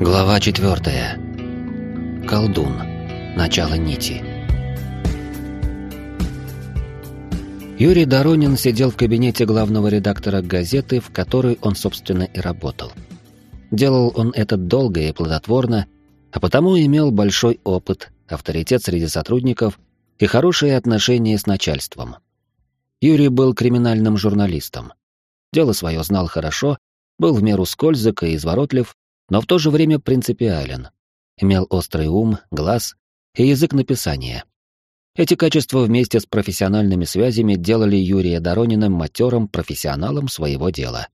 Глава четвертая. Колдун. Начало нити. Юрий Доронин сидел в кабинете главного редактора газеты, в которой он, собственно, и работал. Делал он это долго и плодотворно, а потому имел большой опыт, авторитет среди сотрудников и хорошие отношения с начальством. Юрий был криминальным журналистом. Дело свое знал хорошо, был в меру скользок и изворотлив, но в то же время принципиален. Имел острый ум, глаз и язык написания. Эти качества вместе с профессиональными связями делали Юрия Доронина матерым профессионалом своего дела.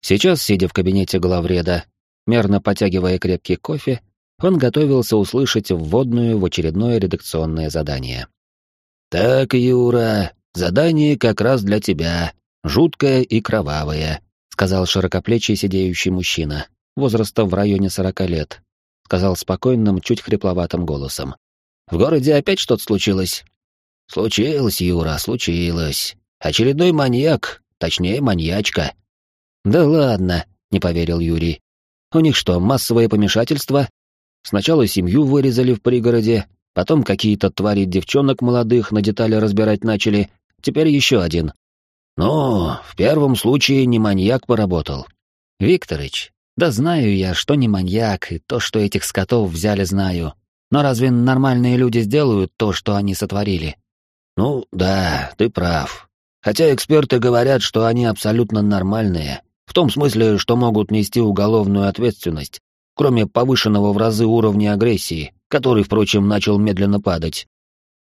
Сейчас, сидя в кабинете главреда, мерно потягивая крепкий кофе, он готовился услышать вводную в очередное редакционное задание. «Так, Юра, задание как раз для тебя, жуткое и кровавое», сказал широкоплечий сидеющий мужчина, возраста в районе сорока лет, сказал спокойным, чуть хрипловатым голосом. «В городе опять что-то случилось?» «Случилось, Юра, случилось. Очередной маньяк, точнее, маньячка». «Да ладно», — не поверил Юрий. «У них что, массовое помешательство? Сначала семью вырезали в пригороде, потом какие-то твари девчонок молодых на детали разбирать начали, теперь еще один». «Ну, в первом случае не маньяк поработал». «Викторыч, да знаю я, что не маньяк, и то, что этих скотов взяли, знаю. Но разве нормальные люди сделают то, что они сотворили? Ну, да, ты прав. Хотя эксперты говорят, что они абсолютно нормальные, в том смысле, что могут нести уголовную ответственность, кроме повышенного в разы уровня агрессии, который, впрочем, начал медленно падать.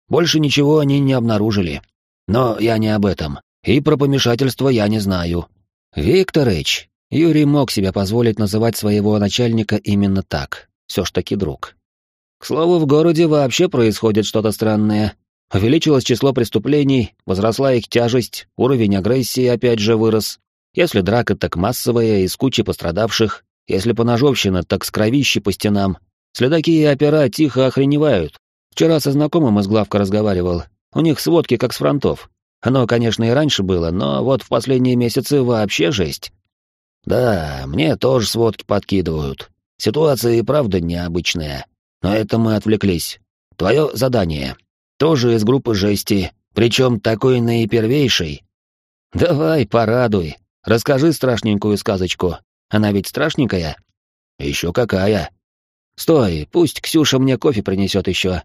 Больше ничего они не обнаружили. Но я не об этом. И про помешательство я не знаю. Викторыч, Юрий мог себе позволить называть своего начальника именно так, все ж таки друг. К слову, в городе вообще происходит что-то странное. Увеличилось число преступлений, возросла их тяжесть, уровень агрессии опять же вырос. Если драка, так массовая, из кучи пострадавших. Если поножовщина, так с кровищи по стенам. Следаки и опера тихо охреневают. Вчера со знакомым из главка разговаривал. У них сводки как с фронтов. Оно, конечно, и раньше было, но вот в последние месяцы вообще жесть. Да, мне тоже сводки подкидывают. Ситуация и правда необычная. Но это мы отвлеклись. Твое задание. Тоже из группы жести, причем такой наипервейший. Давай, порадуй. Расскажи страшненькую сказочку. Она ведь страшненькая? Еще какая. Стой, пусть Ксюша мне кофе принесет еще.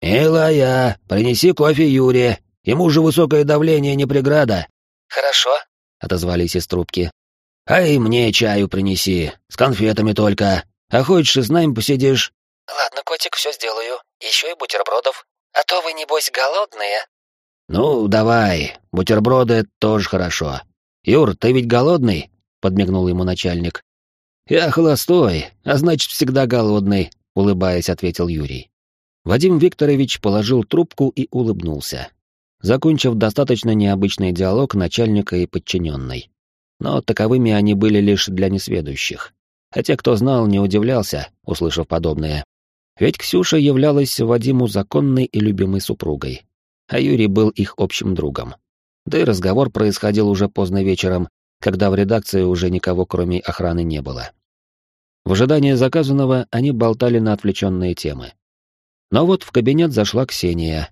Илая, принеси кофе Юре. Ему же высокое давление не преграда. Хорошо, отозвались из трубки. А и мне чаю принеси, с конфетами только. А хочешь, и с нами посидишь?» «Ладно, котик, все сделаю. Еще и бутербродов. А то вы, небось, голодные?» «Ну, давай, бутерброды тоже хорошо. Юр, ты ведь голодный?» — подмигнул ему начальник. «Я холостой, а значит, всегда голодный», — улыбаясь, ответил Юрий. Вадим Викторович положил трубку и улыбнулся, закончив достаточно необычный диалог начальника и подчиненной но таковыми они были лишь для несведущих. Те, кто знал, не удивлялся, услышав подобное. Ведь Ксюша являлась Вадиму законной и любимой супругой, а Юрий был их общим другом. Да и разговор происходил уже поздно вечером, когда в редакции уже никого кроме охраны не было. В ожидании заказанного они болтали на отвлеченные темы. Но вот в кабинет зашла Ксения.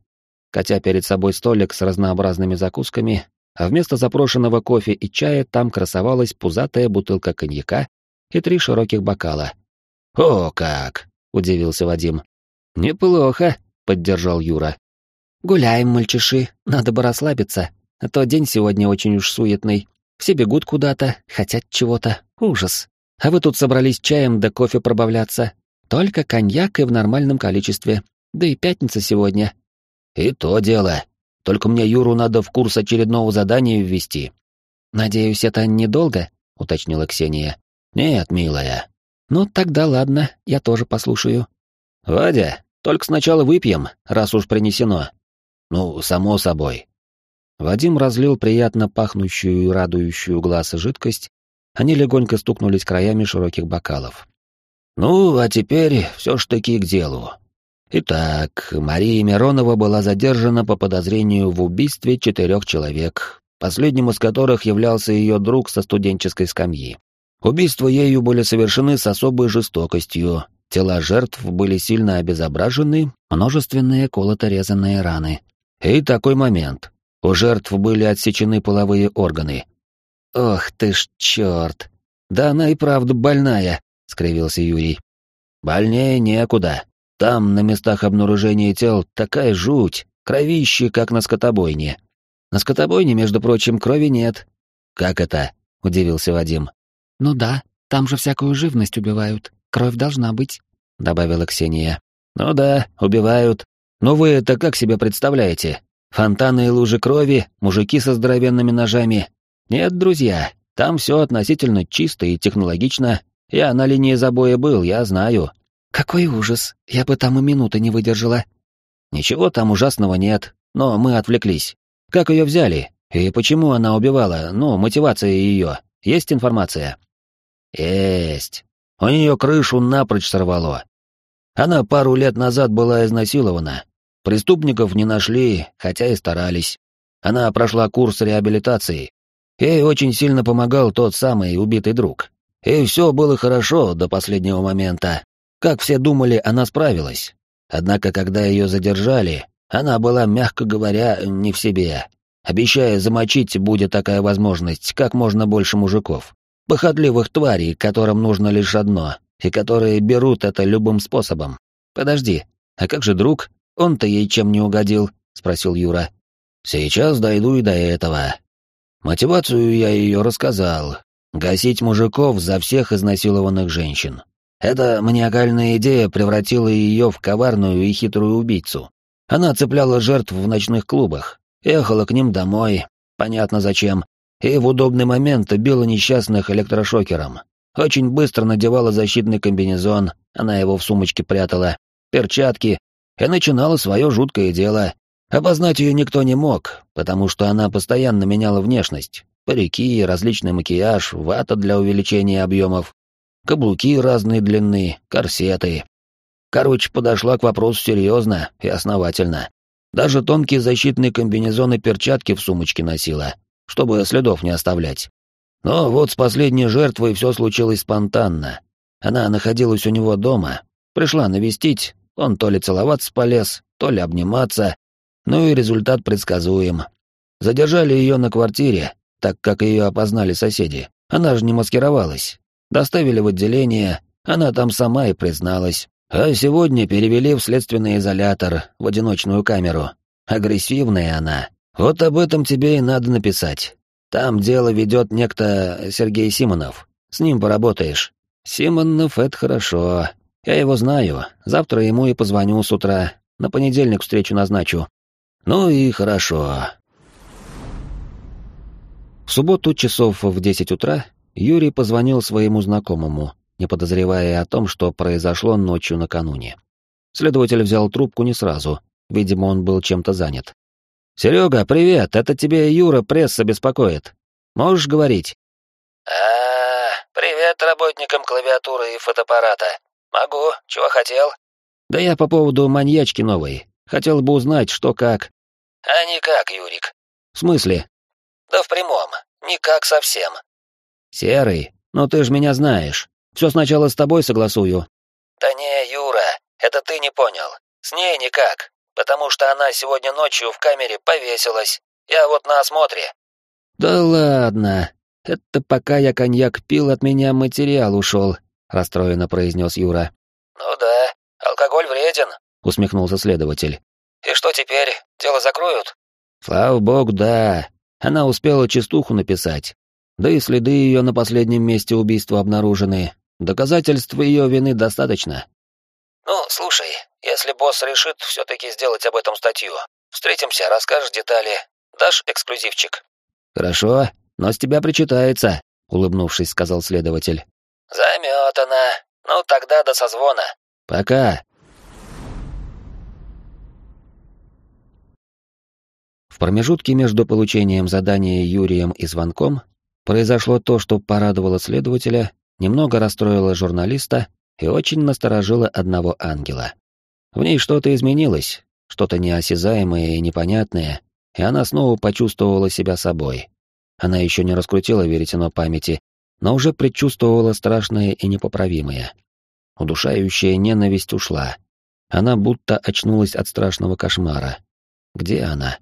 Катя перед собой столик с разнообразными закусками, а вместо запрошенного кофе и чая там красовалась пузатая бутылка коньяка и три широких бокала. «О, как!» — удивился Вадим. «Неплохо», — поддержал Юра. «Гуляем, мальчиши, надо бы расслабиться, а то день сегодня очень уж суетный. Все бегут куда-то, хотят чего-то. Ужас. А вы тут собрались чаем да кофе пробавляться. Только коньяк и в нормальном количестве. Да и пятница сегодня». «И то дело», только мне Юру надо в курс очередного задания ввести. Надеюсь, это недолго, уточнила Ксения. Нет, милая. Ну тогда ладно, я тоже послушаю. Вадя, только сначала выпьем, раз уж принесено. Ну, само собой. Вадим разлил приятно пахнущую и радующую глаз жидкость, они легонько стукнулись краями широких бокалов. Ну, а теперь все ж таки к делу. Итак, Мария Миронова была задержана по подозрению в убийстве четырех человек, последним из которых являлся ее друг со студенческой скамьи. Убийства ею были совершены с особой жестокостью, тела жертв были сильно обезображены, множественные колото-резанные раны. И такой момент. У жертв были отсечены половые органы. «Ох ты ж черт! Да она и правда больная!» — скривился Юрий. «Больнее некуда. Там, на местах обнаружения тел, такая жуть, кровище, как на скотобойне». «На скотобойне, между прочим, крови нет». «Как это?» — удивился Вадим. «Ну да, там же всякую живность убивают. Кровь должна быть», — добавила Ксения. «Ну да, убивают. Но вы это как себе представляете? Фонтаны и лужи крови, мужики со здоровенными ножами. Нет, друзья, там все относительно чисто и технологично. Я на линии забоя был, я знаю». «Какой ужас! Я бы там и минуты не выдержала». «Ничего там ужасного нет, но мы отвлеклись. Как ее взяли? И почему она убивала? Ну, мотивация ее. Есть информация?» Есть. У нее крышу напрочь сорвало. Она пару лет назад была изнасилована. Преступников не нашли, хотя и старались. Она прошла курс реабилитации. Ей очень сильно помогал тот самый убитый друг. И все было хорошо до последнего момента. Как все думали, она справилась. Однако, когда ее задержали, она была, мягко говоря, не в себе, обещая замочить, будет такая возможность, как можно больше мужиков. Похотливых тварей, которым нужно лишь одно, и которые берут это любым способом. Подожди, а как же друг? Он-то ей чем не угодил? Спросил Юра. Сейчас дойду и до этого. Мотивацию я ее рассказал. Гасить мужиков за всех изнасилованных женщин. Эта маниакальная идея превратила ее в коварную и хитрую убийцу. Она цепляла жертв в ночных клубах, ехала к ним домой, понятно зачем, и в удобный момент била несчастных электрошокером. Очень быстро надевала защитный комбинезон, она его в сумочке прятала, перчатки, и начинала свое жуткое дело. Опознать ее никто не мог, потому что она постоянно меняла внешность. Парики, различный макияж, вата для увеличения объемов, каблуки разной длины, корсеты. Короче, подошла к вопросу серьезно и основательно. Даже тонкие защитные комбинезоны и перчатки в сумочке носила, чтобы следов не оставлять. Но вот с последней жертвой все случилось спонтанно. Она находилась у него дома, пришла навестить, он то ли целоваться полез, то ли обниматься, ну и результат предсказуем. Задержали ее на квартире, так как ее опознали соседи. Она же не маскировалась. Доставили в отделение, она там сама и призналась. А сегодня перевели в следственный изолятор, в одиночную камеру. Агрессивная она, вот об этом тебе и надо написать. Там дело ведет некто Сергей Симонов. С ним поработаешь. Симонов — это хорошо. Я его знаю. Завтра ему и позвоню с утра. На понедельник встречу назначу. Ну и хорошо. В субботу часов в десять утра Юрий позвонил своему знакомому, не подозревая о том, что произошло ночью накануне. Следователь взял трубку не сразу, видимо, он был чем-то занят. «Серега, привет, это тебе Юра пресса беспокоит. Можешь говорить?» а, привет работникам клавиатуры и фотоаппарата. Могу, чего хотел?» «Да я по поводу маньячки новой. Хотел бы узнать, что как». «А никак, Юрик». «В смысле?» «Да в прямом. Никак совсем». «Серый, ну ты ж меня знаешь. Все сначала с тобой согласую». «Да не, Юра, это ты не понял. С ней никак потому что она сегодня ночью в камере повесилась. Я вот на осмотре». «Да ладно. Это пока я коньяк пил, от меня материал ушел», — расстроенно произнес Юра. «Ну да, алкоголь вреден», — усмехнулся следователь. «И что теперь? Дело закроют?» «Слава богу, да. Она успела частуху написать. Да и следы ее на последнем месте убийства обнаружены. Доказательств ее вины достаточно». «Ну, слушай, если босс решит все-таки сделать об этом статью, встретимся, расскажешь детали, дашь эксклюзивчик». «Хорошо, но с тебя причитается», — улыбнувшись, сказал следователь. «Заметана. Ну, тогда до созвона». «Пока». В промежутке между получением задания Юрием и звонком произошло то, что порадовало следователя, немного расстроило журналиста и очень насторожило одного ангела. В ней что-то изменилось, что-то неосязаемое и непонятное, и она снова почувствовала себя собой. Она еще не раскрутила веретено памяти, но уже предчувствовала страшное и непоправимое. Удушающая ненависть ушла. Она будто очнулась от страшного кошмара. Где она?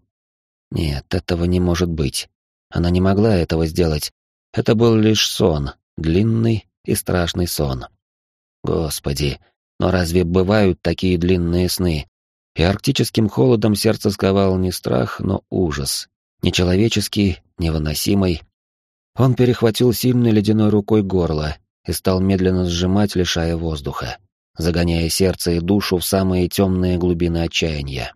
Нет, этого не может быть. Она не могла этого сделать. Это был лишь сон, длинный и страшный сон. Господи, но разве бывают такие длинные сны? И арктическим холодом сердце сковал не страх, но ужас. Нечеловеческий, невыносимый. Он перехватил сильной ледяной рукой горло и стал медленно сжимать, лишая воздуха, загоняя сердце и душу в самые темные глубины отчаяния.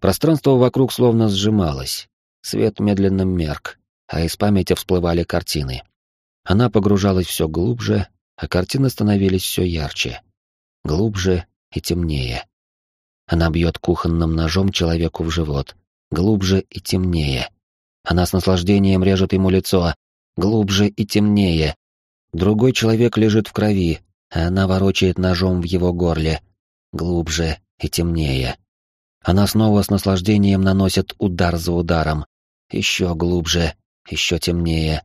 Пространство вокруг словно сжималось, свет медленно мерк, а из памяти всплывали картины. Она погружалась все глубже, а картины становились все ярче, глубже и темнее. Она бьет кухонным ножом человеку в живот, глубже и темнее. Она с наслаждением режет ему лицо, глубже и темнее. Другой человек лежит в крови, а она ворочает ножом в его горле, глубже и темнее. Она снова с наслаждением наносит удар за ударом, еще глубже, еще темнее.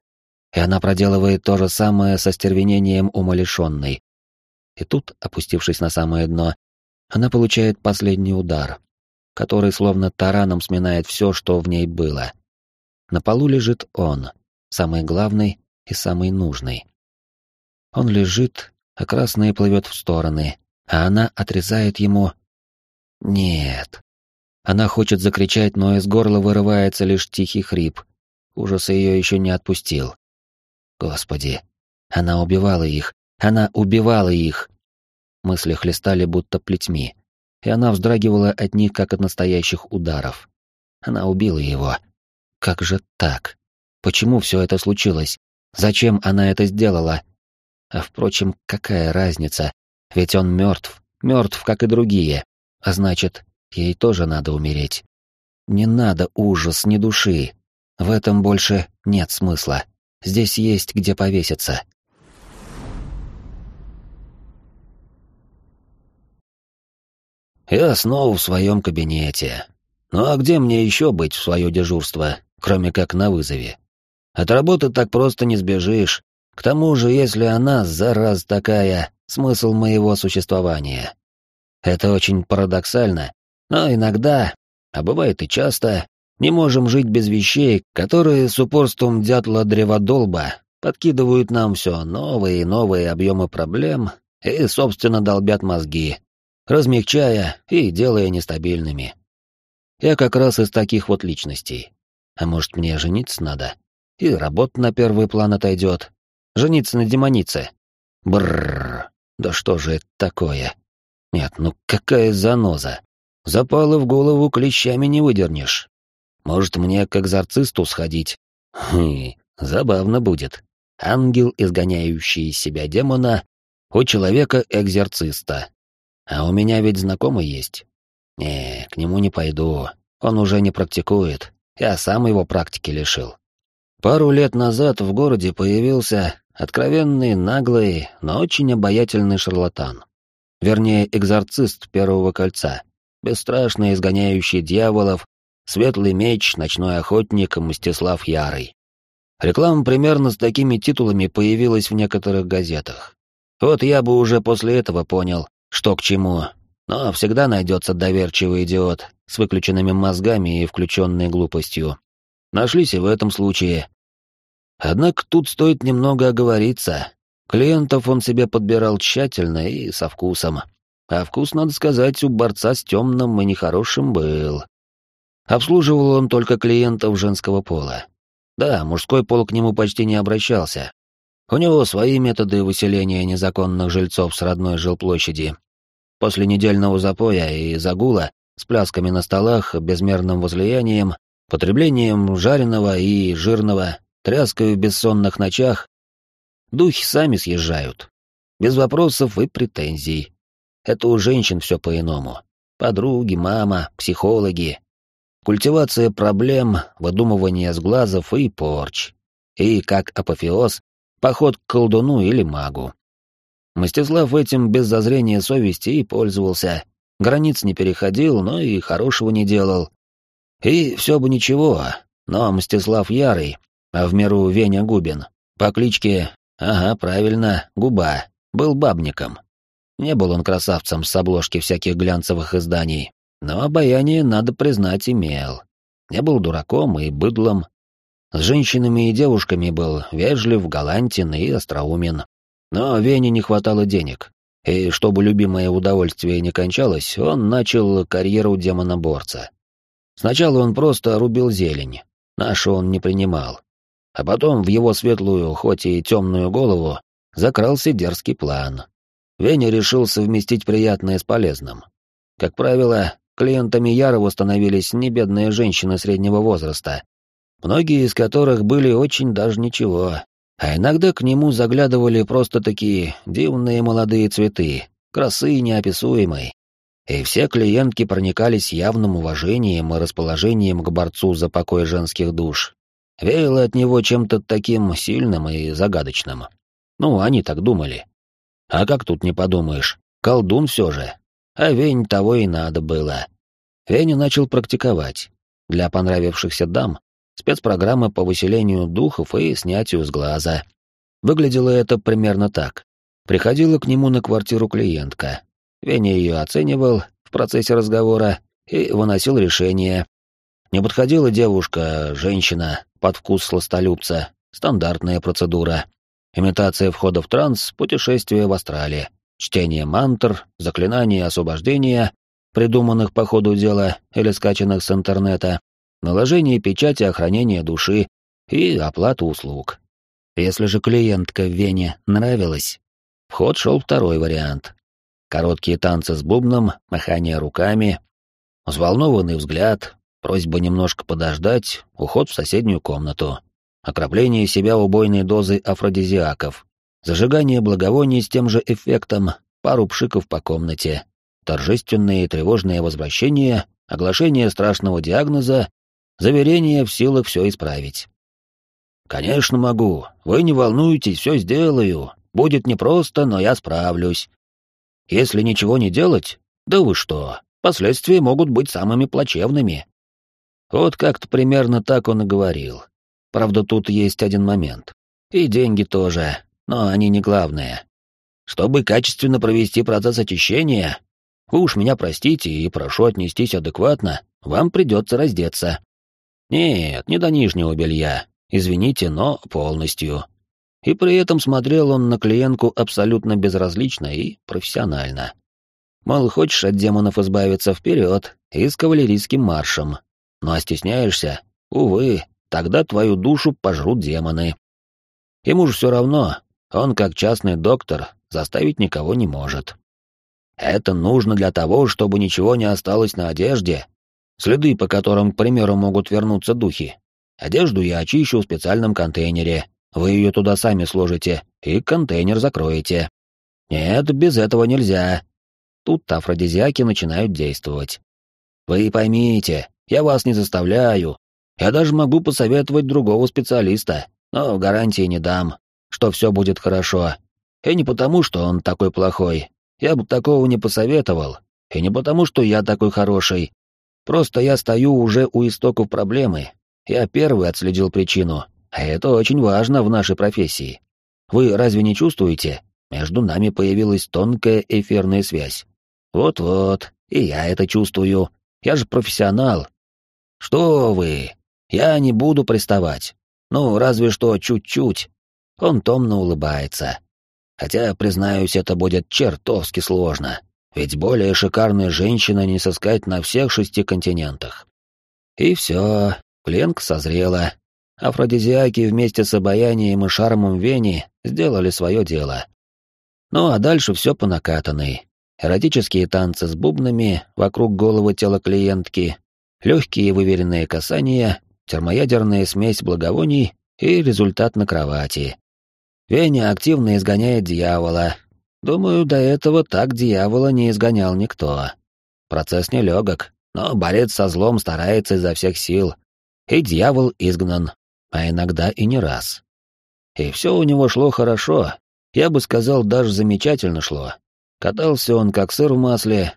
И она проделывает то же самое со стервенением умалишенной. И тут, опустившись на самое дно, она получает последний удар, который словно тараном сминает все, что в ней было. На полу лежит он, самый главный и самый нужный. Он лежит, а красное плывет в стороны, а она отрезает ему... Нет. Она хочет закричать, но из горла вырывается лишь тихий хрип. Ужас ее еще не отпустил. Господи, она убивала их, она убивала их. Мысли хлестали будто плетьми, и она вздрагивала от них, как от настоящих ударов. Она убила его. Как же так? Почему все это случилось? Зачем она это сделала? А впрочем, какая разница? Ведь он мертв, мертв, как и другие. А значит, ей тоже надо умереть. Не надо ужас, ни души. В этом больше нет смысла. Здесь есть где повеситься. Я снова в своем кабинете. Ну а где мне еще быть в свое дежурство, кроме как на вызове? От работы так просто не сбежишь. К тому же, если она, зараз такая, смысл моего существования. Это очень парадоксально, но иногда, а бывает и часто, не можем жить без вещей, которые с упорством дятла-древодолба подкидывают нам все новые и новые объемы проблем и, собственно, долбят мозги, размягчая и делая нестабильными. Я как раз из таких вот личностей. А может, мне жениться надо? и работа на первый план отойдет. Жениться на демонице. Бррр, да что же это такое? Нет, ну какая заноза. Запалы в голову клещами не выдернешь. Может, мне к экзорцисту сходить? Хм, забавно будет. Ангел, изгоняющий из себя демона, у человека экзорциста. А у меня ведь знакомый есть. Не, к нему не пойду. Он уже не практикует. Я сам его практики лишил. Пару лет назад в городе появился откровенный, наглый, но очень обаятельный шарлатан. Вернее, экзорцист первого кольца, бесстрашно изгоняющий дьяволов, светлый меч, ночной охотник Мстислав Ярый. Реклама примерно с такими титулами появилась в некоторых газетах. Вот я бы уже после этого понял, что к чему, но всегда найдется доверчивый идиот с выключенными мозгами и включенной глупостью, Нашлись и в этом случае. Однако тут стоит немного оговориться. Клиентов он себе подбирал тщательно и со вкусом. А вкус, надо сказать, у борца с темным и нехорошим был. Обслуживал он только клиентов женского пола. Да, мужской пол к нему почти не обращался. У него свои методы выселения незаконных жильцов с родной жилплощади. После недельного запоя и загула, с плясками на столах, безмерным возлиянием, потреблением жареного и жирного, тряской в бессонных ночах, духи сами съезжают. Без вопросов и претензий. Это у женщин все по-иному. Подруги, мама, психологи. Культивация проблем, выдумывание сглазов и порч. И, как апофеоз, поход к колдуну или магу. Мстислав этим без зазрения совести и пользовался. Границ не переходил, но и хорошего не делал. И все бы ничего, но Мстислав Ярый, а в меру Веня Губин, по кличке Ага, правильно, губа. Был бабником. Не был он красавцем с обложки всяких глянцевых изданий, но обаяние, надо признать, имел. Не был дураком и быдлом. С женщинами и девушками был вежлив, галантен и остроумен. Но Вене не хватало денег. И чтобы любимое удовольствие не кончалось, он начал карьеру демоноборца. Сначала он просто рубил зелень, нашу он не принимал. А потом в его светлую, хоть и темную голову, закрался дерзкий план. Веня решил совместить приятное с полезным. Как правило, клиентами Ярова становились небедные женщины среднего возраста, многие из которых были очень даже ничего, а иногда к нему заглядывали просто такие дивные молодые цветы, красы неописуемой. И все клиентки проникались явным уважением и расположением к борцу за покой женских душ. Веяло от него чем-то таким сильным и загадочным. Ну, они так думали. А как тут не подумаешь, колдун все же. А Вень того и надо было. Веня начал практиковать. Для понравившихся дам спецпрограмма по выселению духов и снятию с глаза. Выглядело это примерно так. Приходила к нему на квартиру клиентка. Веня ее оценивал в процессе разговора и выносил решение. Не подходила девушка, женщина, под вкус сластолюбца, стандартная процедура. Имитация входа в транс, путешествие в астрале, чтение мантр, заклинания освобождения, придуманных по ходу дела или скачанных с интернета, наложение печати охранения души и оплата услуг. Если же клиентка в Вене нравилась, в ход шел второй вариант. Короткие танцы с бубном, махание руками, взволнованный взгляд, просьба немножко подождать, уход в соседнюю комнату окропление себя убойной дозой афродизиаков, зажигание благовоний с тем же эффектом, пару пшиков по комнате, торжественные и тревожные возвращения, оглашение страшного диагноза, заверение в силах все исправить. «Конечно могу. Вы не волнуйтесь, все сделаю. Будет непросто, но я справлюсь. Если ничего не делать, да вы что, последствия могут быть самыми плачевными». Вот как-то примерно так он и говорил. Правда, тут есть один момент. И деньги тоже, но они не главные. Чтобы качественно провести процесс очищения, вы уж меня простите и прошу отнестись адекватно, вам придется раздеться. Нет, не до нижнего белья, извините, но полностью. И при этом смотрел он на клиентку абсолютно безразлично и профессионально. Мол, хочешь от демонов избавиться вперед и с кавалерийским маршем. Ну а стесняешься? Увы, тогда твою душу пожрут демоны. Ему же все равно, он как частный доктор заставить никого не может. Это нужно для того, чтобы ничего не осталось на одежде, следы по которым, к примеру, могут вернуться духи. Одежду я очищу в специальном контейнере, вы ее туда сами сложите и контейнер закроете. Нет, без этого нельзя. Тут афродизиаки начинают действовать. Вы поймите, я вас не заставляю, я даже могу посоветовать другого специалиста, но гарантии не дам, что все будет хорошо. И не потому, что он такой плохой. Я бы такого не посоветовал. И не потому, что я такой хороший. Просто я стою уже у истоков проблемы. Я первый отследил причину, а это очень важно в нашей профессии. Вы разве не чувствуете? Между нами появилась тонкая эфирная связь. Вот-вот, и я это чувствую. Я же профессионал. Что вы? Я не буду приставать. Ну, разве что чуть-чуть. Он томно улыбается. Хотя, признаюсь, это будет чертовски сложно. Ведь более шикарной женщины не сыскать на всех шести континентах. И все, Пленка созрела. Афродизиаки вместе с обаянием и шармом Вени сделали свое дело. Ну а дальше все по накатанной. Эротические танцы с бубнами вокруг головы тела клиентки, легкие выверенные касания термоядерная смесь благовоний и результат на кровати. Веня активно изгоняет дьявола. Думаю, до этого так дьявола не изгонял никто. Процесс нелегок, но борец со злом старается изо всех сил. И дьявол изгнан, а иногда и не раз. И все у него шло хорошо, я бы сказал, даже замечательно шло. Катался он как сыр в масле,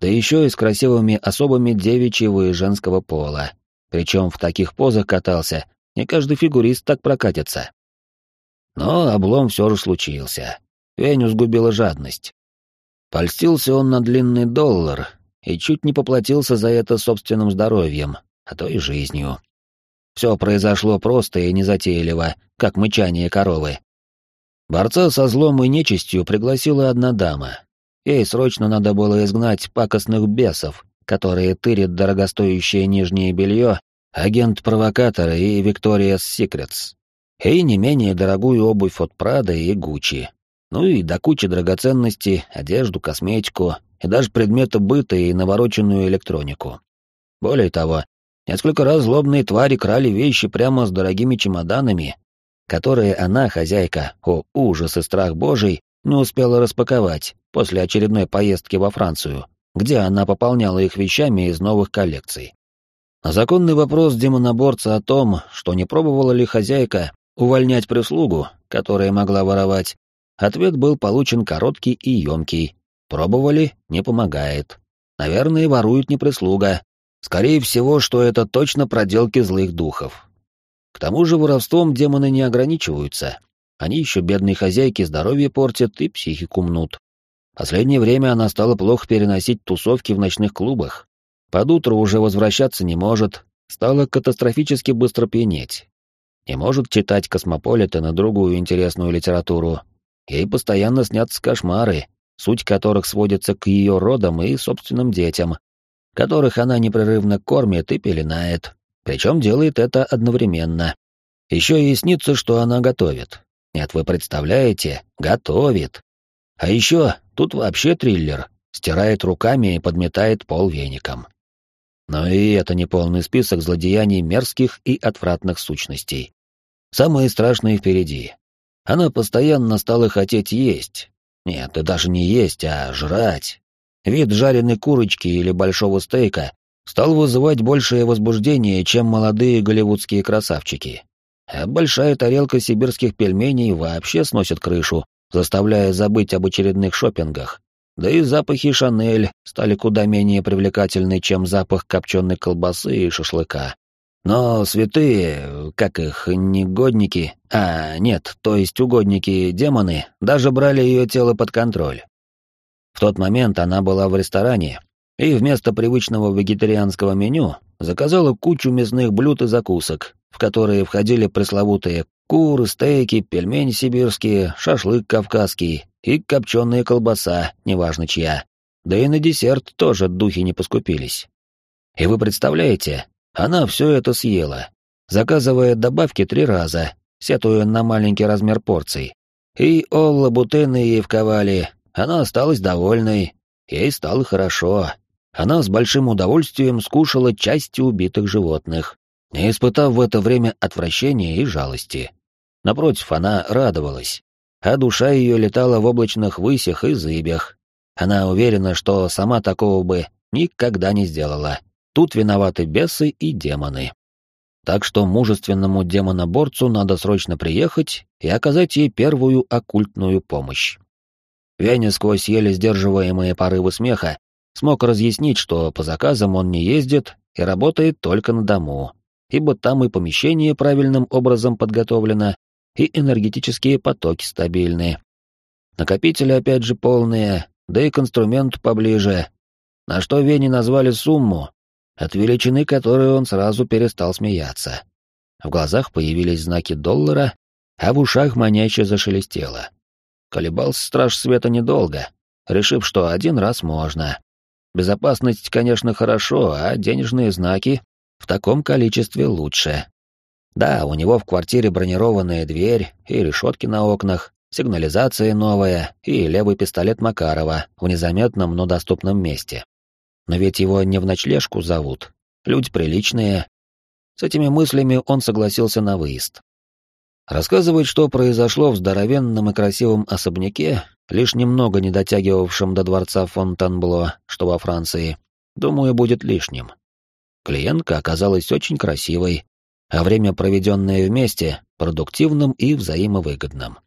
да еще и с красивыми особами девичьего и женского пола. Причем в таких позах катался, не каждый фигурист так прокатится. Но облом все же случился. Веню сгубила жадность. Польстился он на длинный доллар и чуть не поплатился за это собственным здоровьем, а то и жизнью. Все произошло просто и незатейливо, как мычание коровы. Борца со злом и нечистью пригласила одна дама. Ей срочно надо было изгнать пакостных бесов, которые тырят дорогостоящее нижнее белье, агент-провокатора и Виктория Секретс. И не менее дорогую обувь от Прада и Гуччи. Ну и до кучи драгоценностей, одежду, косметику и даже предметы быта и навороченную электронику. Более того, несколько раз злобные твари крали вещи прямо с дорогими чемоданами, которые она, хозяйка, о ужас и страх божий, не успела распаковать после очередной поездки во Францию, где она пополняла их вещами из новых коллекций. Законный вопрос демоноборца о том, что не пробовала ли хозяйка увольнять прислугу, которая могла воровать, ответ был получен короткий и емкий. Пробовали, не помогает. Наверное, ворует не прислуга. Скорее всего, что это точно проделки злых духов. К тому же воровством демоны не ограничиваются. Они еще бедной хозяйке здоровье портят и психику мнут. Последнее время она стала плохо переносить тусовки в ночных клубах. Под утро уже возвращаться не может, стала катастрофически быстро пьянеть. Не может читать космополита на другую интересную литературу. Ей постоянно снятся кошмары, суть которых сводится к ее родам и собственным детям, которых она непрерывно кормит и пеленает, причем делает это одновременно. Еще ей снится, что она готовит. Нет, вы представляете, готовит. А еще тут вообще триллер, стирает руками и подметает пол веником. Но и это не полный список злодеяний мерзких и отвратных сущностей. Самое страшное впереди. Она постоянно стала хотеть есть. Нет, да даже не есть, а жрать. Вид жареной курочки или большого стейка стал вызывать большее возбуждение, чем молодые голливудские красавчики. А большая тарелка сибирских пельменей вообще сносит крышу, заставляя забыть об очередных шопингах. Да и запахи Шанель стали куда менее привлекательны, чем запах копченой колбасы и шашлыка. Но святые, как их, негодники, а, нет, то есть угодники-демоны, даже брали ее тело под контроль. В тот момент она была в ресторане, и вместо привычного вегетарианского меню заказала кучу мясных блюд и закусок, в которые входили пресловутые куры, стейки, пельмени сибирские, шашлык кавказский и копченая колбаса, неважно чья. Да и на десерт тоже духи не поскупились. И вы представляете, она все это съела, заказывая добавки три раза, сетуя на маленький размер порций. И Олла Бутены ей вковали, она осталась довольной, ей стало хорошо. Она с большим удовольствием скушала части убитых животных, не испытав в это время отвращения и жалости. Напротив, она радовалась, а душа ее летала в облачных высях и зыбях. Она уверена, что сама такого бы никогда не сделала. Тут виноваты бесы и демоны. Так что мужественному демоноборцу надо срочно приехать и оказать ей первую оккультную помощь. Веня сквозь еле сдерживаемые порывы смеха смог разъяснить, что по заказам он не ездит и работает только на дому, ибо там и помещение правильным образом подготовлено, и энергетические потоки стабильные. Накопители опять же полные, да и к инструменту поближе, на что Вене назвали сумму, от величины которой он сразу перестал смеяться. В глазах появились знаки доллара, а в ушах маняще зашелестело. Колебался страж света недолго, решив, что один раз можно. Безопасность, конечно, хорошо, а денежные знаки в таком количестве лучше. Да, у него в квартире бронированная дверь и решетки на окнах, сигнализация новая и левый пистолет Макарова в незаметном, но доступном месте. Но ведь его не в ночлежку зовут. Люди приличные. С этими мыслями он согласился на выезд. Рассказывать, что произошло в здоровенном и красивом особняке, лишь немного не дотягивавшем до дворца Фонтенбло, что во Франции, думаю, будет лишним. Клиентка оказалась очень красивой, а время, проведенное вместе, продуктивным и взаимовыгодным.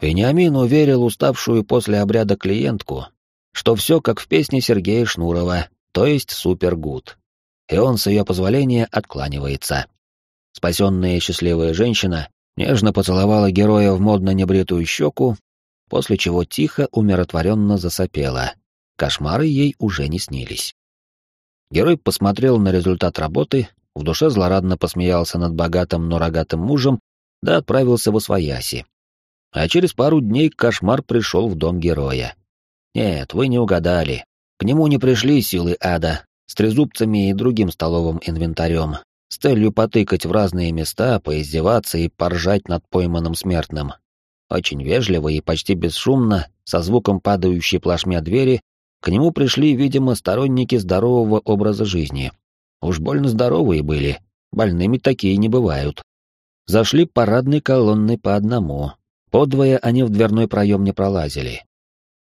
Вениамин уверил уставшую после обряда клиентку, что все как в песне Сергея Шнурова, то есть супер-гуд. И он с ее позволения откланивается. Спасенная счастливая женщина нежно поцеловала героя в модно небритую щеку, после чего тихо, умиротворенно засопела. Кошмары ей уже не снились. Герой посмотрел на результат работы, в душе злорадно посмеялся над богатым, но рогатым мужем, да отправился в Освояси. А через пару дней кошмар пришел в дом героя. Нет, вы не угадали. К нему не пришли силы ада, с трезубцами и другим столовым инвентарем, с целью потыкать в разные места, поиздеваться и поржать над пойманным смертным. Очень вежливо и почти бесшумно, со звуком падающей плашмя двери, к нему пришли, видимо, сторонники здорового образа жизни. Уж больно здоровые были, больными такие не бывают. Зашли парадной колонной по одному, подвое они в дверной проем не пролазили.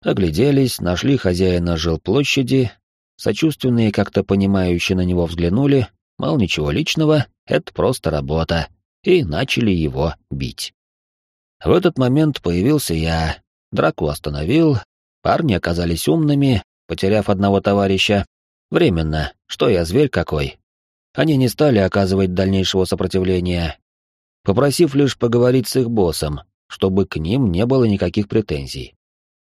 Огляделись, нашли хозяина жилплощади, сочувственные как-то понимающие на него взглянули, мол, ничего личного, это просто работа, и начали его бить. В этот момент появился я, драку остановил, парни оказались умными, потеряв одного товарища. Временно, что я, зверь какой. Они не стали оказывать дальнейшего сопротивления, попросив лишь поговорить с их боссом, чтобы к ним не было никаких претензий.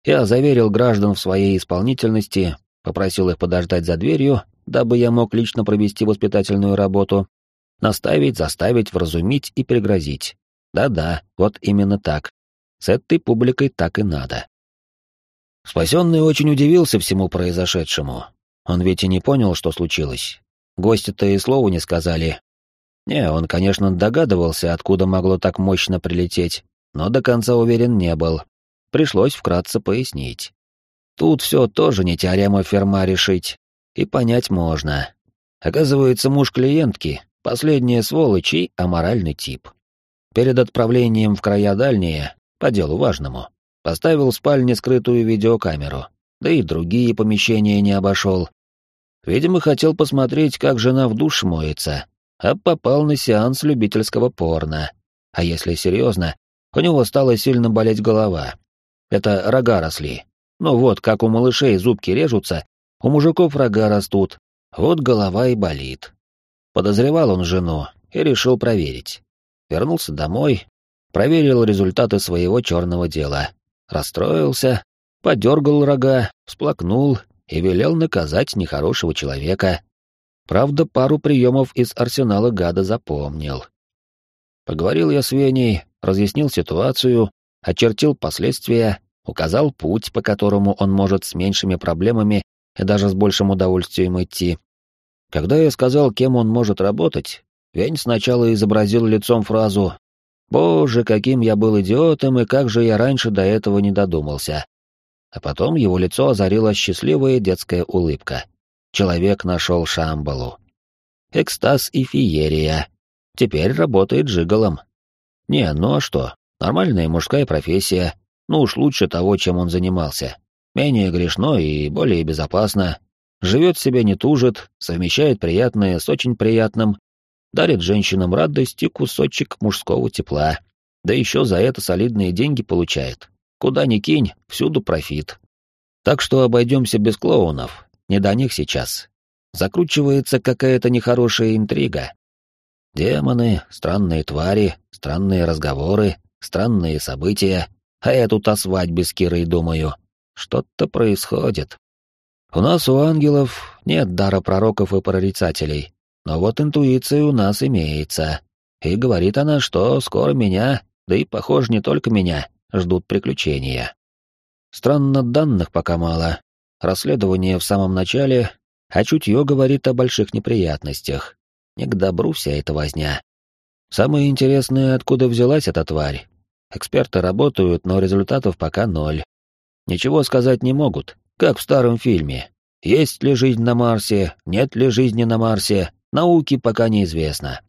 Я заверил граждан в своей исполнительности, попросил их подождать за дверью, дабы я мог лично провести воспитательную работу, наставить, заставить, вразумить и пригрозить. Да-да, вот именно так. С этой публикой так и надо. Спасенный очень удивился всему произошедшему. Он ведь и не понял, что случилось. Гости-то и слова не сказали. Не, он, конечно, догадывался, откуда могло так мощно прилететь, но до конца уверен не был. Пришлось вкратце пояснить. Тут все тоже не теорема Ферма решить, и понять можно. Оказывается, муж клиентки — последняя сволочь и аморальный тип. Перед отправлением в края дальние, по делу важному, поставил в спальне скрытую видеокамеру, да и другие помещения не обошел. Видимо, хотел посмотреть, как жена в душ моется, а попал на сеанс любительского порно. А если серьезно, у него стала сильно болеть голова. Это рога росли. Ну вот, как у малышей зубки режутся, у мужиков рога растут, вот голова и болит. Подозревал он жену и решил проверить. Вернулся домой, проверил результаты своего черного дела. Расстроился, подергал рога, всплакнул и велел наказать нехорошего человека. Правда, пару приемов из арсенала гада запомнил. Поговорил я с Веней, разъяснил ситуацию, очертил последствия, указал путь, по которому он может с меньшими проблемами и даже с большим удовольствием идти. Когда я сказал, кем он может работать, Вень сначала изобразил лицом фразу «Боже, каким я был идиотом, и как же я раньше до этого не додумался». А потом его лицо озарила счастливая детская улыбка. Человек нашел Шамбалу. Экстаз и феерия. Теперь работает жиголом. Не, ну а что? Нормальная мужская профессия. Ну уж лучше того, чем он занимался. Менее грешно и более безопасно. Живет себе не тужит, совмещает приятное с очень приятным, дарит женщинам радость и кусочек мужского тепла. Да еще за это солидные деньги получает. Куда ни кинь, всюду профит. Так что обойдемся без клоунов. Не до них сейчас. Закручивается какая-то нехорошая интрига. Демоны, странные твари, странные разговоры, странные события. А я тут о свадьбе с Кирой думаю. Что-то происходит. У нас у ангелов нет дара пророков и прорицателей, но вот интуиция у нас имеется. И говорит она, что скоро меня, да и, похоже, не только меня, ждут приключения. Странно, данных пока мало. Расследование в самом начале, а чутье говорит о больших неприятностях. Не к добру вся эта возня. Самое интересное, откуда взялась эта тварь. Эксперты работают, но результатов пока ноль. Ничего сказать не могут, как в старом фильме. Есть ли жизнь на Марсе, нет ли жизни на Марсе, Науки пока неизвестно.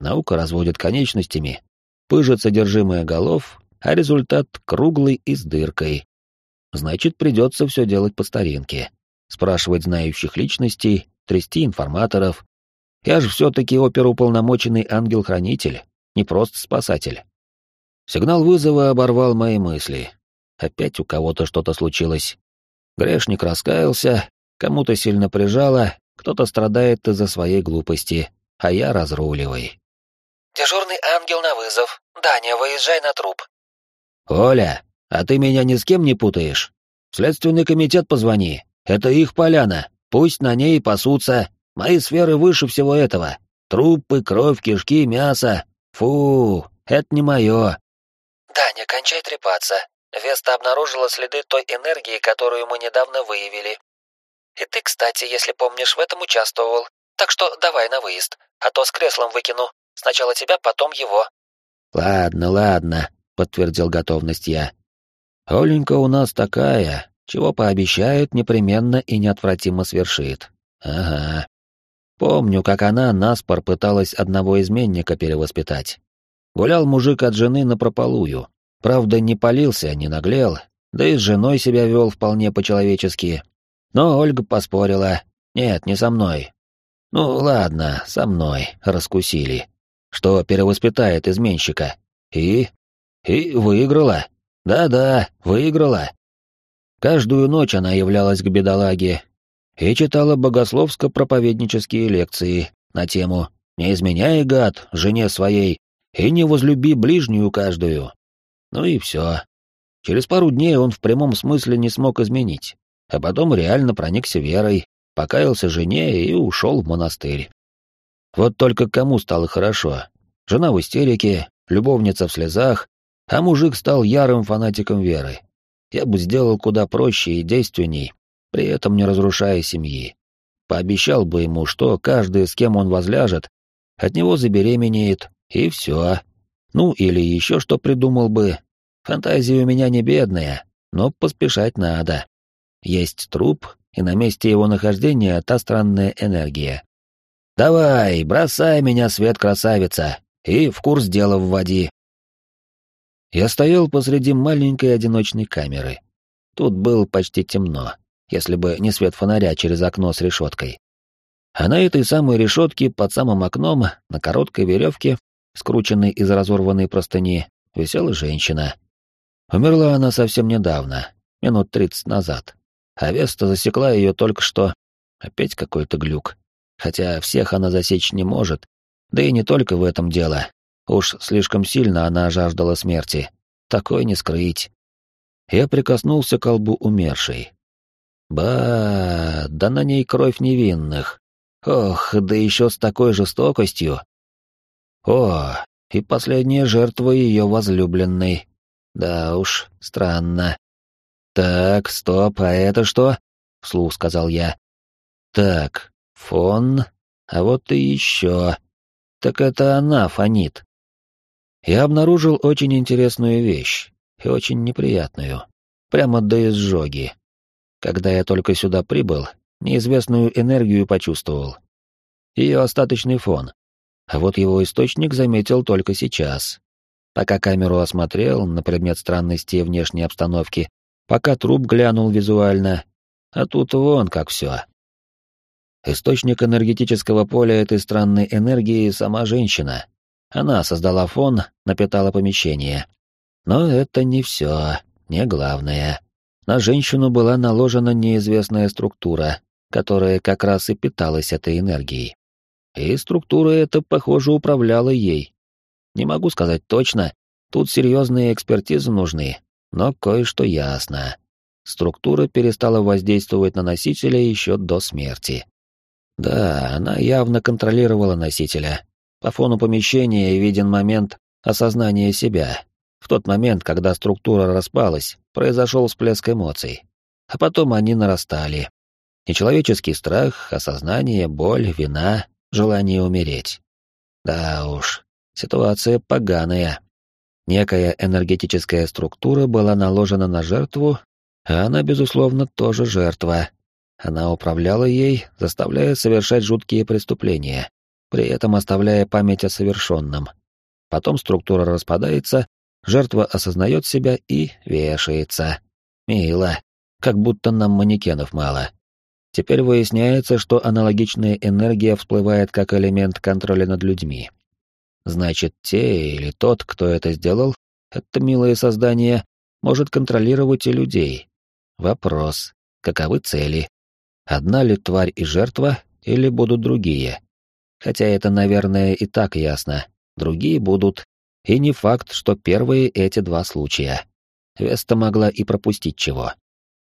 Наука разводит конечностями, пыжит содержимое голов, а результат круглый и с дыркой. Значит, придется все делать по старинке. Спрашивать знающих личностей, трясти информаторов. Я же все-таки оперуполномоченный ангел-хранитель, не просто спасатель. Сигнал вызова оборвал мои мысли. Опять у кого-то что-то случилось. Грешник раскаялся, кому-то сильно прижало, кто-то страдает из-за своей глупости, а я разруливай. Дежурный ангел на вызов. Даня, выезжай на труп. Оля, а ты меня ни с кем не путаешь? В следственный комитет позвони. Это их поляна. Пусть на ней пасутся. Мои сферы выше всего этого. Трупы, кровь, кишки, мясо. Фу, это не мое. Даня, кончай трепаться. Веста обнаружила следы той энергии, которую мы недавно выявили. И ты, кстати, если помнишь, в этом участвовал. Так что давай на выезд, а то с креслом выкину. Сначала тебя, потом его. Ладно, ладно, подтвердил готовность я. Оленька у нас такая, чего пообещает, непременно и неотвратимо свершит. Ага. Помню, как она наспор пыталась одного изменника перевоспитать. Гулял мужик от жены напропалую. Правда, не полился, не наглел, да и с женой себя вел вполне по-человечески. Но Ольга поспорила. Нет, не со мной. Ну ладно, со мной, раскусили. Что перевоспитает изменщика. И... и выиграла. Да-да, выиграла. Каждую ночь она являлась к бедолаге и читала богословско-проповеднические лекции на тему «Не изменяй, гад, жене своей, и не возлюби ближнюю каждую». Ну и все. Через пару дней он в прямом смысле не смог изменить, а потом реально проникся верой, покаялся жене и ушел в монастырь. Вот только кому стало хорошо? Жена в истерике, любовница в слезах, а мужик стал ярым фанатиком веры. Я бы сделал куда проще и действенней, при этом не разрушая семьи. Пообещал бы ему, что каждый, с кем он возляжет, от него забеременеет, и все. Ну, или еще что придумал бы. Фантазия у меня не бедная, но поспешать надо. Есть труп, и на месте его нахождения та странная энергия. «Давай, бросай меня, свет красавица, и в курс дела вводи». Я стоял посреди маленькой одиночной камеры. Тут было почти темно, если бы не свет фонаря через окно с решеткой. А на этой самой решетке под самым окном, на короткой веревке, скрученной из разорванной простыни, висела женщина. Умерла она совсем недавно, минут тридцать назад. А Веста засекла ее только что. Опять какой-то глюк. Хотя всех она засечь не может. Да и не только в этом дело. Уж слишком сильно она жаждала смерти. Такой не скрыть. Я прикоснулся к колбу умершей. Ба, да на ней кровь невинных. Ох, да еще с такой жестокостью. О, и последняя жертва ее возлюбленной. Да уж, странно. Так, стоп, а это что? Вслух сказал я. Так, фон, а вот и еще. Так это она фонит. Я обнаружил очень интересную вещь и очень неприятную. Прямо до изжоги. Когда я только сюда прибыл, неизвестную энергию почувствовал. Ее остаточный фон, а вот его источник заметил только сейчас. Пока камеру осмотрел на предмет странностей внешней обстановки, пока труп глянул визуально, а тут вон как все. Источник энергетического поля этой странной энергии — сама женщина. Она создала фон, напитала помещение. Но это не все, не главное. На женщину была наложена неизвестная структура, которая как раз и питалась этой энергией. И структура эта, похоже, управляла ей. Не могу сказать точно, тут серьезные экспертизы нужны, но кое-что ясно. Структура перестала воздействовать на носителя еще до смерти. Да, она явно контролировала носителя. По фону помещения виден момент осознания себя. В тот момент, когда структура распалась, произошел всплеск эмоций. А потом они нарастали. Нечеловеческий страх, осознание, боль, вина, желание умереть. Да уж, ситуация поганая. Некая энергетическая структура была наложена на жертву, а она, безусловно, тоже жертва. Она управляла ей, заставляя совершать жуткие преступления, при этом оставляя память о совершенном. Потом структура распадается, жертва осознает себя и вешается. Мило, как будто нам манекенов мало. Теперь выясняется, что аналогичная энергия всплывает как элемент контроля над людьми. Значит, те или тот, кто это сделал, это милое создание, может контролировать и людей. Вопрос, каковы цели? Одна ли тварь и жертва, или будут другие? Хотя это, наверное, и так ясно. другие будут, и не факт, что первые эти два случая. Веста могла и пропустить чего.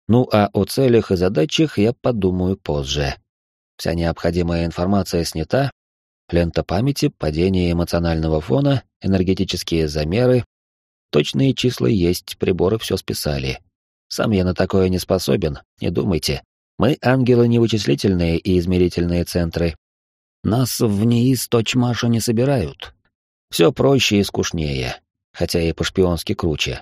Ну а о целях и задачах я подумаю позже. Вся необходимая информация снята, лента памяти, падение эмоционального фона, энергетические замеры. Точные числа есть, приборы все списали. Сам я на такое не способен, не думайте. Мы ангелы невычислительные и измерительные центры. Нас в НИИС точмаша не собирают. Все проще и скучнее, хотя и по-шпионски круче.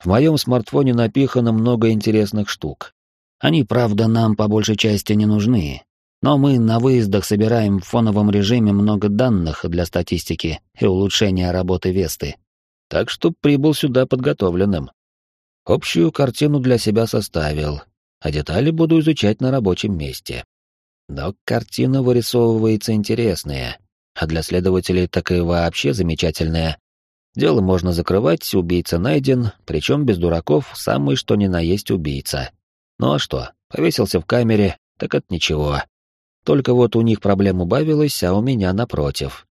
В моем смартфоне напихано много интересных штук. Они, правда, нам по большей части не нужны, но мы на выездах собираем в фоновом режиме много данных для статистики и улучшения работы Весты. Так что прибыл сюда подготовленным. Общую картину для себя составил, а детали буду изучать на рабочем месте. Но картина вырисовывается интересная, а для следователей так и вообще замечательная. Дело можно закрывать, убийца найден, причем без дураков, самый что ни на есть убийца. Ну а что, повесился в камере, так это ничего. Только вот у них проблем убавилось, а у меня напротив.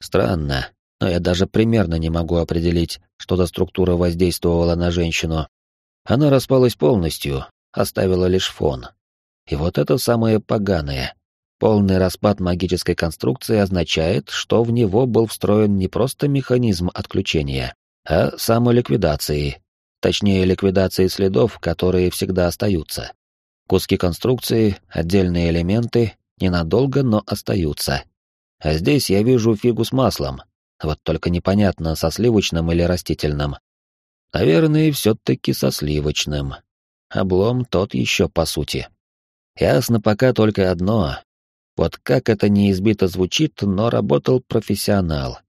Странно, но я даже примерно не могу определить, что за структура воздействовала на женщину. Она распалась полностью, оставила лишь фон. И вот это самое поганое. Полный распад магической конструкции означает, что в него был встроен не просто механизм отключения, а самоликвидации, точнее ликвидации следов, которые всегда остаются. Куски конструкции, отдельные элементы, ненадолго, но остаются. А здесь я вижу фигу с маслом, вот только непонятно, со сливочным или растительным. Наверное, все-таки со сливочным. Облом тот еще по сути. Ясно пока только одно. Вот как это не избито звучит, но работал профессионал.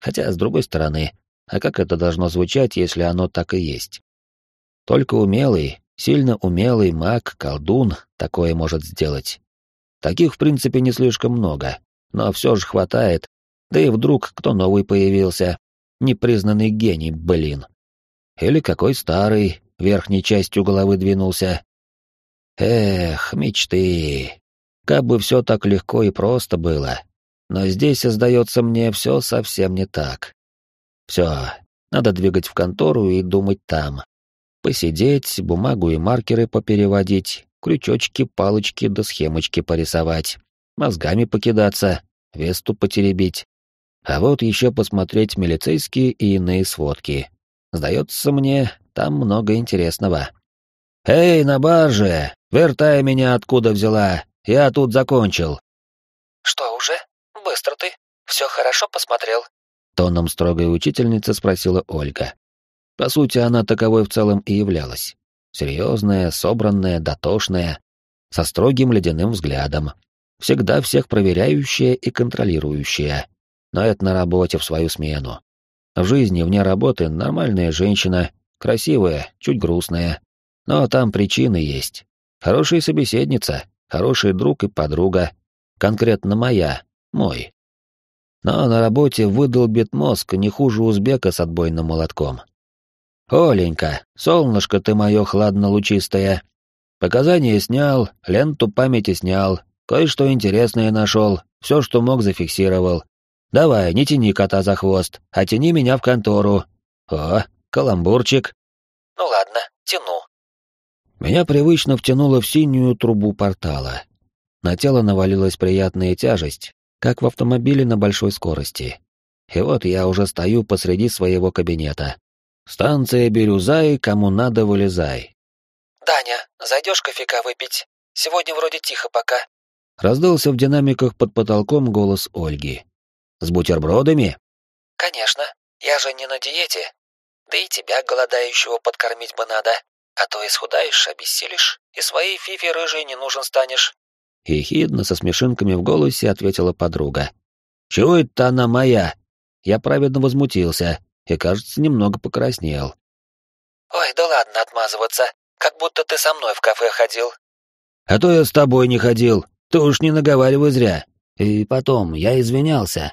Хотя, с другой стороны, а как это должно звучать, если оно так и есть? Только умелый, Сильно умелый маг, колдун такое может сделать. Таких, в принципе, не слишком много, но все же хватает, да и вдруг кто новый появился. Непризнанный гений, блин. Или какой старый, верхней частью головы двинулся. Эх, мечты. Как бы все так легко и просто было. Но здесь, сдается мне, все совсем не так. Все, надо двигать в контору и думать там. Посидеть, бумагу и маркеры попереводить, крючочки, палочки да схемочки порисовать, мозгами покидаться, весту потеребить. А вот еще посмотреть милицейские и иные сводки. Сдается мне, там много интересного. «Эй, на барже! Вертай меня откуда взяла! Я тут закончил!» «Что, уже? Быстро ты? Все хорошо посмотрел?» Тоном строгой учительницы спросила Ольга. По сути, она таковой в целом и являлась. Серьезная, собранная, дотошная, со строгим ледяным взглядом. Всегда всех проверяющая и контролирующая. Но это на работе в свою смену. В жизни вне работы нормальная женщина, красивая, чуть грустная. Но там причины есть. Хорошая собеседница, хороший друг и подруга. Конкретно моя, мой. Но на работе выдолбит мозг не хуже узбека с отбойным молотком. «Оленька, солнышко ты мое хладно-лучистое. Показания снял, ленту памяти снял, кое-что интересное нашел, все, что мог, зафиксировал. Давай, не тяни кота за хвост, а тяни меня в контору. О, каламбурчик». «Ну ладно, тяну». Меня привычно втянуло в синюю трубу портала. На тело навалилась приятная тяжесть, как в автомобиле на большой скорости. И вот я уже стою посреди своего кабинета, Станция Бирюзай, кому надо, вылезай. «Даня, зайдешь кофейка выпить? Сегодня вроде тихо пока». Раздался в динамиках под потолком голос Ольги. «С бутербродами?» «Конечно, я же не на диете. Да и тебя, голодающего, подкормить бы надо. А то исхудаешь, обессилишь, и своей фифе рыжей не нужен станешь». Ехидно, со смешинками в голосе, ответила подруга. «Чего это она моя?» Я праведно возмутился, и, кажется, немного покраснел. «Ой, да ладно отмазываться, как будто ты со мной в кафе ходил». «А то я с тобой не ходил, ты уж не наговаривай зря. И потом, я извинялся».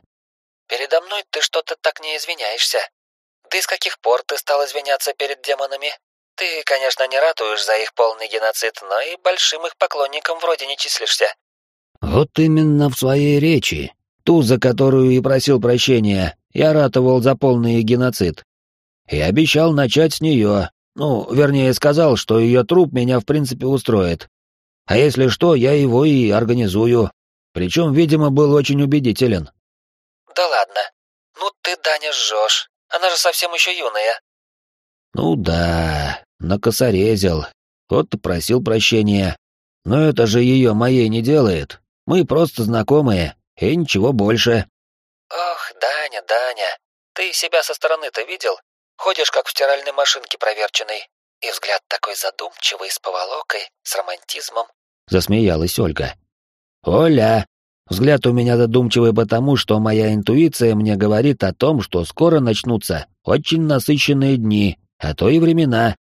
«Передо мной ты что-то так не извиняешься. Да и с каких пор ты стал извиняться перед демонами? Ты, конечно, не ратуешь за их полный геноцид, но и большим их поклонником вроде не числишься». «Вот именно в своей речи, ту, за которую и просил прощения, я ратовал за полный геноцид. И обещал начать с нее. Ну, вернее, сказал, что ее труп меня в принципе устроит. А если что, я его и организую. Причем, видимо, был очень убедителен. Да ладно. Ну ты, Даня, жжешь. Она же совсем еще юная. Ну да, накосорезил. Вот просил прощения. Но это же ее моей не делает. Мы просто знакомые, и ничего больше. Ох, Даня, Даня, ты себя со стороны-то видел? Ходишь как в стиральной машинке проверченной. И взгляд такой задумчивый, с поволокой, с романтизмом. Засмеялась Ольга. Оля, взгляд у меня задумчивый потому, что моя интуиция мне говорит о том, что скоро начнутся очень насыщенные дни, а то и времена.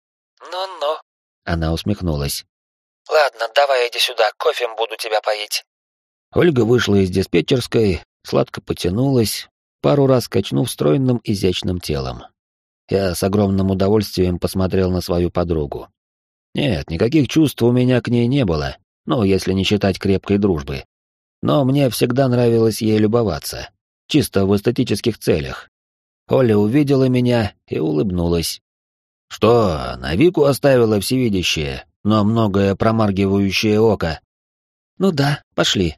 Ну-ну. Она усмехнулась. Ладно, давай иди сюда, кофе буду тебя поить. Ольга вышла из диспетчерской, сладко потянулась, пару раз качнув стройным изящным телом. Я с огромным удовольствием посмотрел на свою подругу. Нет, никаких чувств у меня к ней не было, ну, если не считать крепкой дружбы. Но мне всегда нравилось ей любоваться, чисто в эстетических целях. Оля увидела меня и улыбнулась. Что, на Вику оставила всевидящее, но многое промаргивающее око? Ну да, пошли.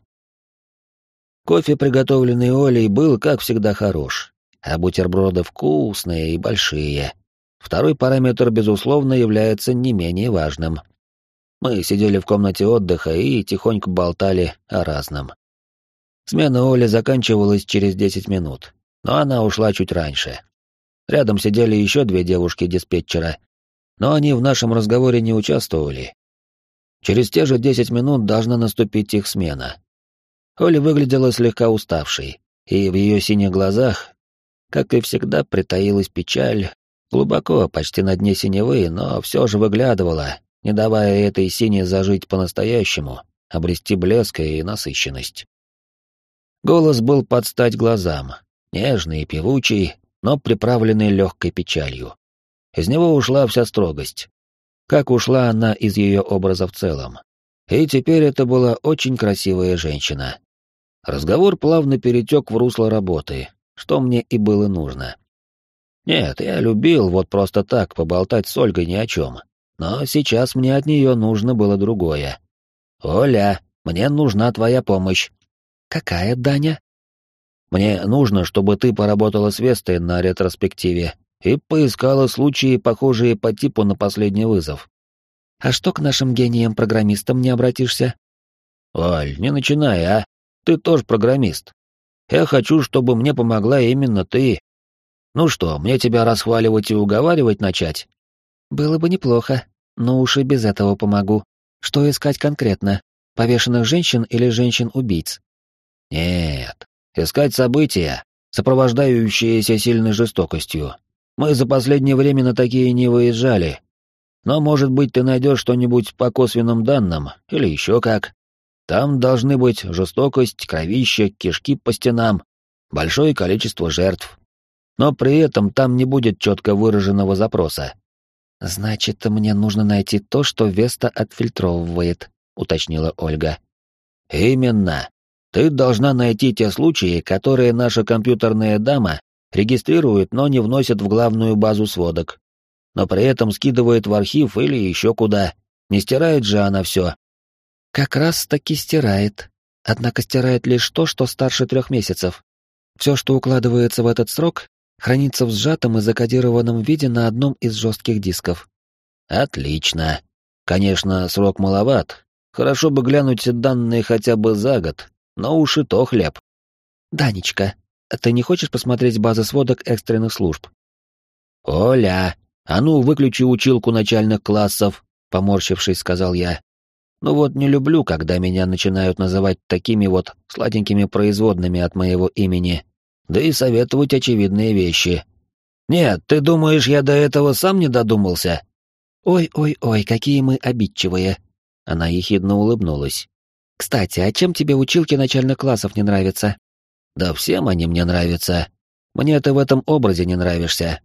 Кофе, приготовленный Олей, был, как всегда, хорош, а бутерброды вкусные и большие. Второй параметр, безусловно, является не менее важным. Мы сидели в комнате отдыха и тихонько болтали о разном. Смена Оли заканчивалась через десять минут, но она ушла чуть раньше. Рядом сидели еще две девушки-диспетчера, но они в нашем разговоре не участвовали. Через те же десять минут должна наступить их смена. Оля выглядела слегка уставшей, и в ее синих глазах, как и всегда, притаилась печаль, глубоко, почти на дне синевы, но все же выглядывала, не давая этой сине зажить по-настоящему, обрести блеск и насыщенность. Голос был под стать глазам, нежный и певучий, но приправленный легкой печалью. Из него ушла вся строгость. Как ушла она из ее образа в целом. И теперь это была очень красивая женщина, Разговор плавно перетек в русло работы, что мне и было нужно. Нет, я любил вот просто так поболтать с Ольгой ни о чем, но сейчас мне от нее нужно было другое. «Оля, мне нужна твоя помощь». «Какая, Даня?» «Мне нужно, чтобы ты поработала с Вестой на ретроспективе и поискала случаи, похожие по типу на последний вызов». «А что к нашим гениям-программистам не обратишься?» «Оль, не начинай, а? Ты тоже программист. Я хочу, чтобы мне помогла именно ты. Ну что, мне тебя расхваливать и уговаривать начать? Было бы неплохо, но уж и без этого помогу. Что искать конкретно? Повешенных женщин или женщин-убийц? Нет, искать события, сопровождающиеся сильной жестокостью. Мы за последнее время на такие не выезжали. Но, может быть, ты найдешь что-нибудь по косвенным данным, или еще как. Там должны быть жестокость, кровище, кишки по стенам, большое количество жертв. Но при этом там не будет четко выраженного запроса. «Значит, мне нужно найти то, что Веста отфильтровывает», — уточнила Ольга. «Именно. Ты должна найти те случаи, которые наша компьютерная дама регистрирует, но не вносит в главную базу сводок. Но при этом скидывает в архив или еще куда. Не стирает же она все, как раз-таки стирает. Однако стирает лишь то, что старше трех месяцев. Все, что укладывается в этот срок, хранится в сжатом и закодированном виде на одном из жестких дисков. Отлично. Конечно, срок маловат. Хорошо бы глянуть данные хотя бы за год, но уж и то хлеб. Данечка, ты не хочешь посмотреть базы сводок экстренных служб? Оля, а ну выключи училку начальных классов, поморщившись, сказал я. Ну вот не люблю, когда меня начинают называть такими вот сладенькими производными от моего имени, да и советовать очевидные вещи. Нет, ты думаешь, я до этого сам не додумался? Ой-ой-ой, какие мы обидчивые. Она ехидно улыбнулась. Кстати, а чем тебе училки начальных классов не нравятся? Да всем они мне нравятся. Мне ты в этом образе не нравишься.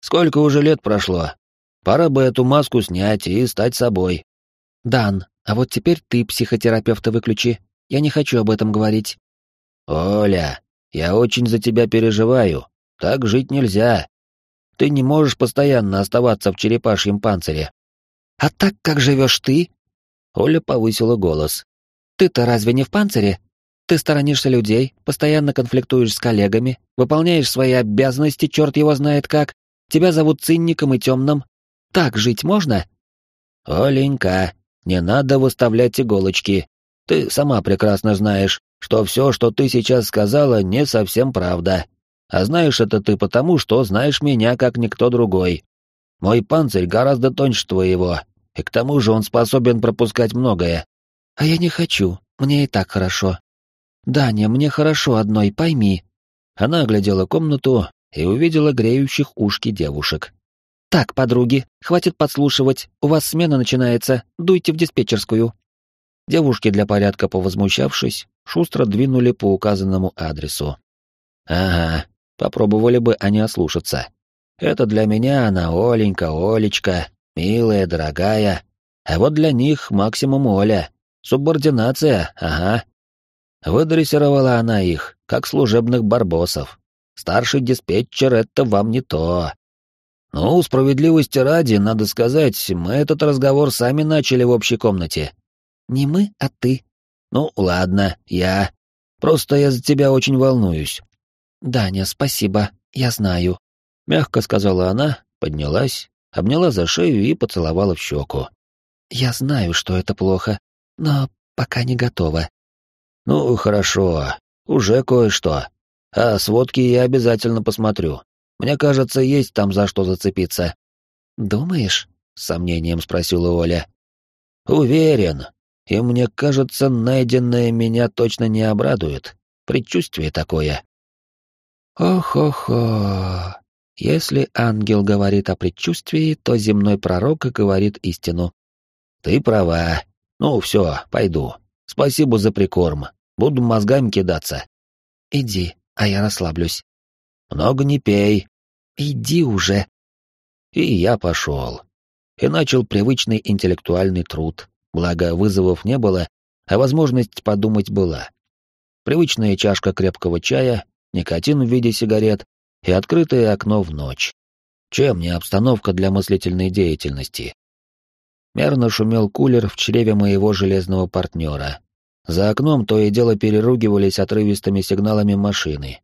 Сколько уже лет прошло? Пора бы эту маску снять и стать собой. Дан, а вот теперь ты психотерапевта выключи. Я не хочу об этом говорить. Оля, я очень за тебя переживаю, Так жить нельзя. Ты не можешь постоянно оставаться в черепашьем панцире. А так как живешь ты? Оля повысила голос. Ты-то разве не в панцире? Ты сторонишься людей, постоянно конфликтуешь с коллегами, выполняешь свои обязанности, черт его знает как. Тебя зовут цинником и темным. Так жить можно? Оленька, не надо выставлять иголочки. Ты сама прекрасно знаешь, что все, что ты сейчас сказала, не совсем правда. А знаешь это ты потому, что знаешь меня как никто другой. Мой панцирь гораздо тоньше твоего, и к тому же он способен пропускать многое. А я не хочу, мне и так хорошо. Даня, мне хорошо одной, пойми. Она оглядела комнату и увидела греющих ушки девушек. Так, подруги, хватит подслушивать, у вас смена начинается, дуйте в диспетчерскую. Девушки, для порядка повозмущавшись, шустро двинули по указанному адресу. Ага, попробовали бы они ослушаться. Это для меня она Оленька, Олечка, милая, дорогая. А вот для них максимум Оля. Субординация, ага. Выдрессировала она их, как служебных барбосов. Старший диспетчер — это вам не то. Ну, справедливости ради, надо сказать, мы этот разговор сами начали в общей комнате. Не мы, а ты. Ну, ладно, я. Просто я за тебя очень волнуюсь. Даня, спасибо, я знаю. Мягко сказала она, поднялась, обняла за шею и поцеловала в щеку. Я знаю, что это плохо, но пока не готова. Ну, хорошо, уже кое-что. А сводки я обязательно посмотрю. Мне кажется, есть там за что зацепиться. Думаешь? С сомнением спросила Оля. Уверен. И мне кажется, найденное меня точно не обрадует. Предчувствие такое. Ох-охо. Если ангел говорит о предчувствии, то земной пророк говорит истину. Ты права. Ну, все, пойду. Спасибо за прикорм. Буду мозгами кидаться. Иди, а я расслаблюсь. Много не пей. Иди уже. И я пошел. И начал привычный интеллектуальный труд, благо вызовов не было, а возможность подумать была. Привычная чашка крепкого чая, никотин в виде сигарет и открытое окно в ночь. Чем не обстановка для мыслительной деятельности? Мерно шумел кулер в чреве моего железного партнера. За окном то и дело переругивались отрывистыми сигналами машины,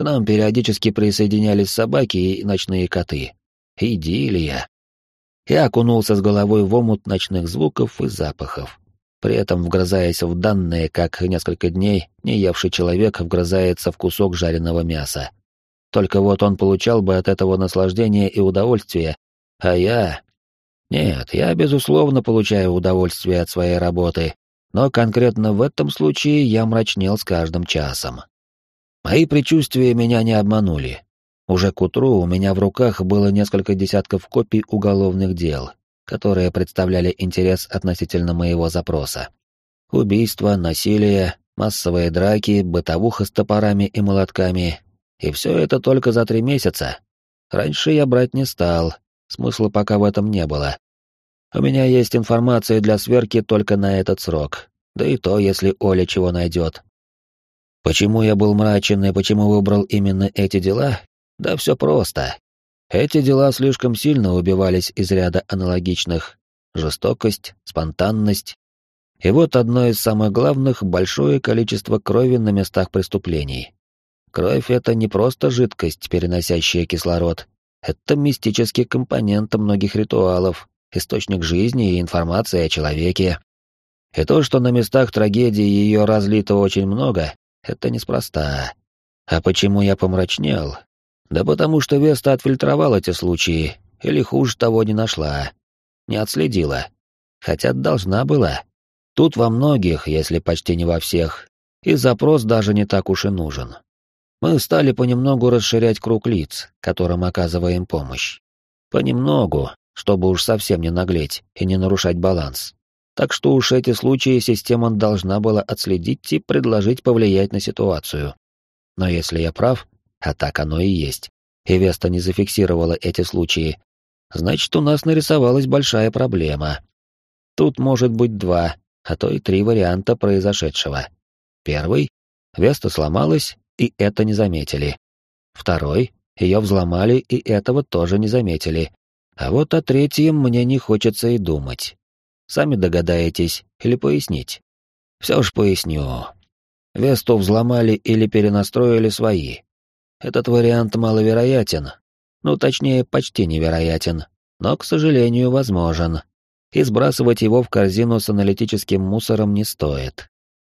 к нам периодически присоединялись собаки и ночные коты. Идиллия. Я окунулся с головой в омут ночных звуков и запахов, при этом вгрызаясь в данные, как несколько дней не евший человек вгрызается в кусок жареного мяса. Только вот он получал бы от этого наслаждение и удовольствие, а я... Нет, я, безусловно, получаю удовольствие от своей работы, но конкретно в этом случае я мрачнел с каждым часом. Мои предчувствия меня не обманули. Уже к утру у меня в руках было несколько десятков копий уголовных дел, которые представляли интерес относительно моего запроса. Убийства, насилие, массовые драки, бытовуха с топорами и молотками. И все это только за три месяца. Раньше я брать не стал, смысла пока в этом не было. У меня есть информация для сверки только на этот срок, да и то, если Оля чего найдет. Почему я был мрачен и почему выбрал именно эти дела? Да все просто. Эти дела слишком сильно убивались из ряда аналогичных. Жестокость, спонтанность. И вот одно из самых главных — большое количество крови на местах преступлений. Кровь — это не просто жидкость, переносящая кислород. Это мистический компонент многих ритуалов, источник жизни и информации о человеке. И то, что на местах трагедии ее разлито очень много, это неспроста. А почему я помрачнел? Да потому что Веста отфильтровала эти случаи, или хуже того не нашла. Не отследила. Хотя должна была. Тут во многих, если почти не во всех, и запрос даже не так уж и нужен. Мы стали понемногу расширять круг лиц, которым оказываем помощь. Понемногу, чтобы уж совсем не наглеть и не нарушать баланс. Так что уж эти случаи система должна была отследить и предложить повлиять на ситуацию. Но если я прав, а так оно и есть, и Веста не зафиксировала эти случаи, значит, у нас нарисовалась большая проблема. Тут может быть два, а то и три варианта произошедшего. Первый — Веста сломалась, и это не заметили. Второй — ее взломали и этого тоже не заметили. А вот о третьем мне не хочется и думать. Сами догадаетесь или пояснить? Все ж поясню. Весту взломали или перенастроили свои. Этот вариант маловероятен. Ну, точнее, почти невероятен. Но, к сожалению, возможен. И сбрасывать его в корзину с аналитическим мусором не стоит.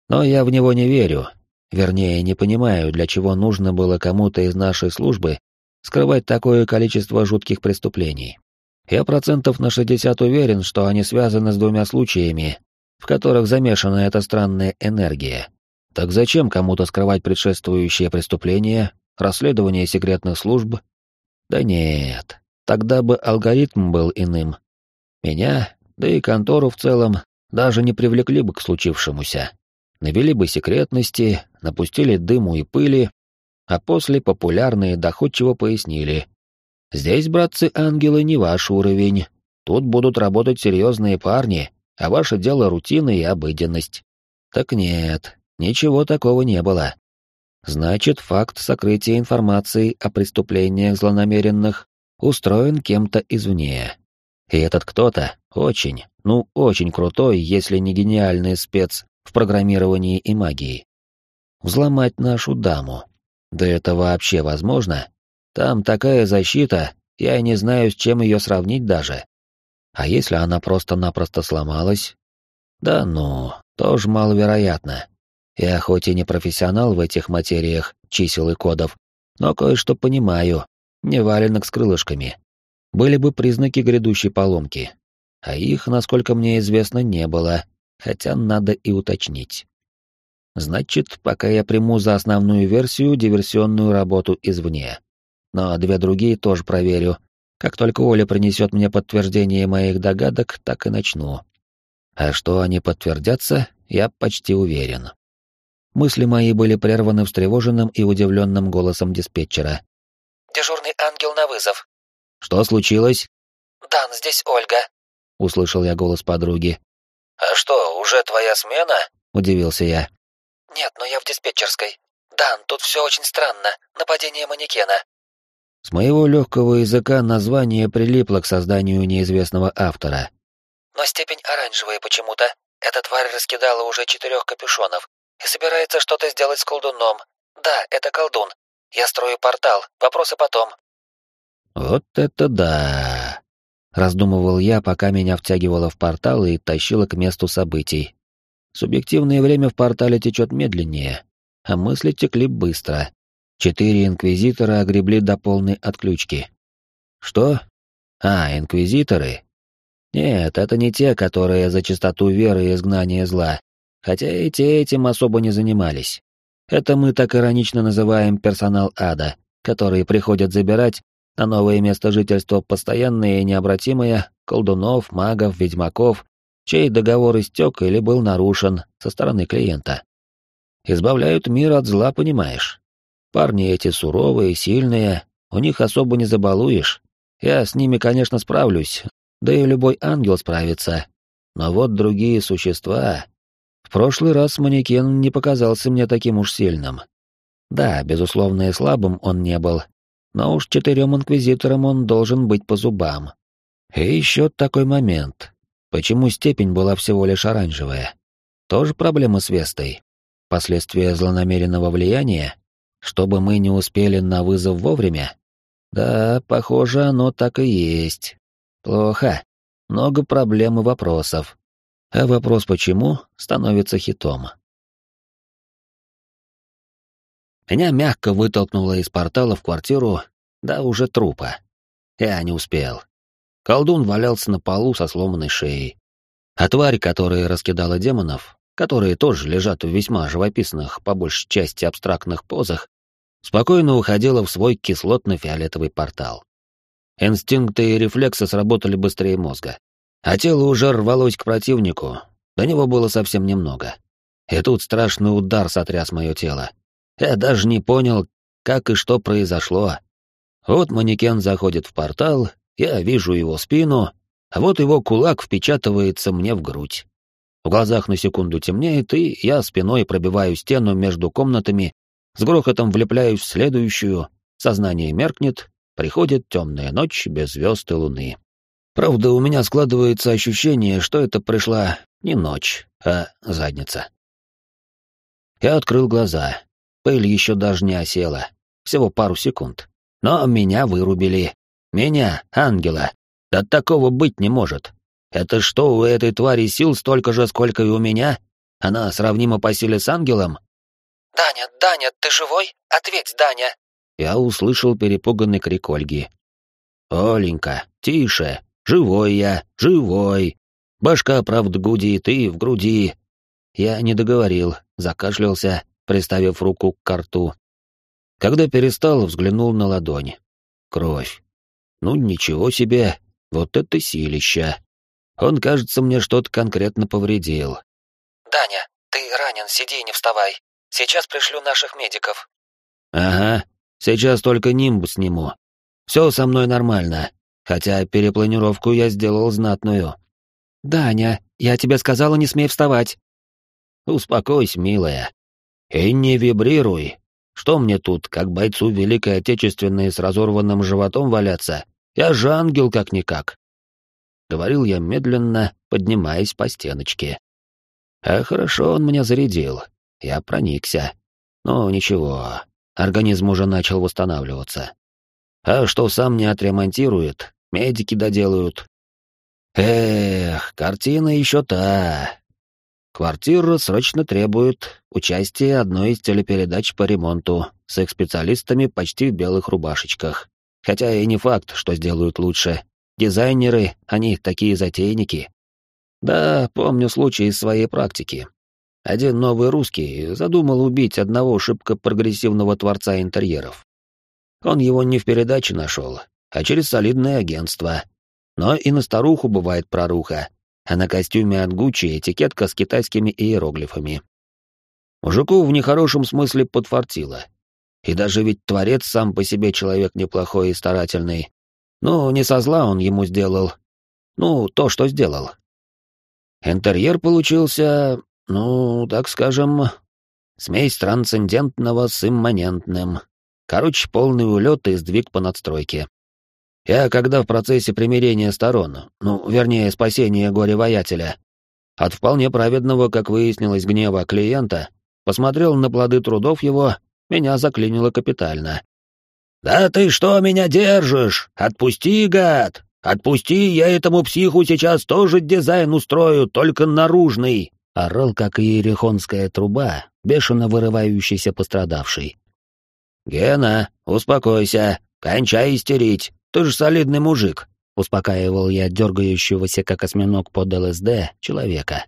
Но я в него не верю. Вернее, не понимаю, для чего нужно было кому-то из нашей службы скрывать такое количество жутких преступлений. Я процентов на 60 уверен, что они связаны с двумя случаями, в которых замешана эта странная энергия. Так зачем кому-то скрывать предшествующие преступления, расследование секретных служб? Да нет, тогда бы алгоритм был иным. Меня, да и контору в целом, даже не привлекли бы к случившемуся. Навели бы секретности, напустили дыму и пыли, а после популярно и доходчиво пояснили. «Здесь, братцы-ангелы, не ваш уровень. Тут будут работать серьезные парни, а ваше дело рутина и обыденность». Так нет, ничего такого не было. Значит, факт сокрытия информации о преступлениях злонамеренных устроен кем-то извне. И этот кто-то очень, ну очень крутой, если не гениальный спец в программировании и магии. Взломать нашу даму. Да это вообще возможно? Там такая защита, я не знаю, с чем ее сравнить даже. А если она просто-напросто сломалась? Да ну, тоже маловероятно. Я хоть и не профессионал в этих материях чисел и кодов, но кое-что понимаю, не валенок с крылышками. Были бы признаки грядущей поломки. А их, насколько мне известно, не было, хотя надо и уточнить. Значит, пока я приму за основную версию диверсионную работу извне. Но две другие тоже проверю. Как только Оля принесет мне подтверждение моих догадок, так и начну. А что они подтвердятся, я почти уверен. Мысли мои были прерваны встревоженным и удивленным голосом диспетчера. «Дежурный ангел на вызов». «Что случилось?» «Дан, здесь Ольга», — услышал я голос подруги. «А что, уже твоя смена?» — удивился я. «Нет, но я в диспетчерской. Дан, тут все очень странно. Нападение манекена». С моего легкого языка название прилипло к созданию неизвестного автора. «Но степень оранжевая почему-то. Эта тварь раскидала уже четырех капюшонов и собирается что-то сделать с колдуном. Да, это колдун. Я строю портал. Вопросы потом». «Вот это да!» Раздумывал я, пока меня втягивало в портал и тащило к месту событий. Субъективное время в портале течет медленнее, а мысли текли быстро. Четыре инквизитора огребли до полной отключки. Что? А, инквизиторы? Нет, это не те, которые за чистоту веры и изгнание зла. Хотя и те этим особо не занимались. Это мы так иронично называем персонал ада, которые приходят забирать на новое место жительства постоянные и необратимые колдунов, магов, ведьмаков, чей договор истек или был нарушен со стороны клиента. Избавляют мир от зла, понимаешь? Парни эти суровые, сильные, у них особо не забалуешь. Я с ними, конечно, справлюсь, да и любой ангел справится. Но вот другие существа... В прошлый раз манекен не показался мне таким уж сильным. Да, безусловно, и слабым он не был, но уж четырем инквизиторам он должен быть по зубам. И еще такой момент. Почему степень была всего лишь оранжевая? Тоже проблема с Вестой. Последствия злонамеренного влияния? Чтобы мы не успели на вызов вовремя? Да, похоже, оно так и есть. Плохо. Много проблем и вопросов. А вопрос «почему» становится хитом. Меня мягко вытолкнуло из портала в квартиру, да уже трупа. Я не успел. Колдун валялся на полу со сломанной шеей. А тварь, которая раскидала демонов, которые тоже лежат в весьма живописных, по большей части абстрактных позах, спокойно уходила в свой кислотно-фиолетовый портал. Инстинкты и рефлексы сработали быстрее мозга. А тело уже рвалось к противнику, до него было совсем немного. И тут страшный удар сотряс мое тело. Я даже не понял, как и что произошло. Вот манекен заходит в портал, я вижу его спину, а вот его кулак впечатывается мне в грудь. В глазах на секунду темнеет, и я спиной пробиваю стену между комнатами, с грохотом влепляюсь в следующую, сознание меркнет, приходит темная ночь без звезд и луны. Правда, у меня складывается ощущение, что это пришла не ночь, а задница. Я открыл глаза. Пыль еще даже не осела. Всего пару секунд. Но меня вырубили. Меня, ангела. Да такого быть не может. Это что, у этой твари сил столько же, сколько и у меня? Она сравнима по силе с ангелом? «Даня, Даня, ты живой? Ответь, Даня!» Я услышал перепуганный крик Ольги. «Оленька, тише! Живой я, живой! Башка, правда, гудит и в груди!» Я не договорил, закашлялся, приставив руку к рту. Когда перестал, взглянул на ладонь. Кровь. Ну, ничего себе, вот это силища. Он, кажется, мне что-то конкретно повредил. «Даня, ты ранен, сиди и не вставай. Сейчас пришлю наших медиков». «Ага, сейчас только нимб сниму. Все со мной нормально, хотя перепланировку я сделал знатную». «Даня, я тебе сказала, не смей вставать». «Успокойся, милая. И не вибрируй. Что мне тут, как бойцу Великой Отечественной с разорванным животом валяться? Я же ангел как-никак». Говорил я медленно, поднимаясь по стеночке. А хорошо он меня зарядил. Я проникся. Но ничего, организм уже начал восстанавливаться. А что сам не отремонтирует, медики доделают. Эх, картина еще та. Квартира срочно требует участия одной из телепередач по ремонту с их специалистами почти в белых рубашечках. Хотя и не факт, что сделают лучше. Дизайнеры, они такие затейники. Да, помню случай из своей практики. Один новый русский задумал убить одного шибко прогрессивного творца интерьеров. Он его не в передаче нашел, а через солидное агентство. Но и на старуху бывает проруха, а на костюме от Гуччи этикетка с китайскими иероглифами. Мужику в нехорошем смысле подфартило. И даже ведь творец сам по себе человек неплохой и старательный. Ну, не со зла он ему сделал. Ну, то, что сделал. Интерьер получился, ну, так скажем, смесь трансцендентного с имманентным. Короче, полный улет и сдвиг по надстройке. Я, когда в процессе примирения сторон, ну, вернее, спасения горе-воятеля, от вполне праведного, как выяснилось, гнева клиента, посмотрел на плоды трудов его, меня заклинило капитально. «Да ты что меня держишь? Отпусти, гад! Отпусти, я этому психу сейчас тоже дизайн устрою, только наружный!» Орал, как иерихонская труба, бешено вырывающийся пострадавший. «Гена, успокойся, кончай истерить, ты же солидный мужик», — успокаивал я дергающегося, как осьминог под ЛСД, человека.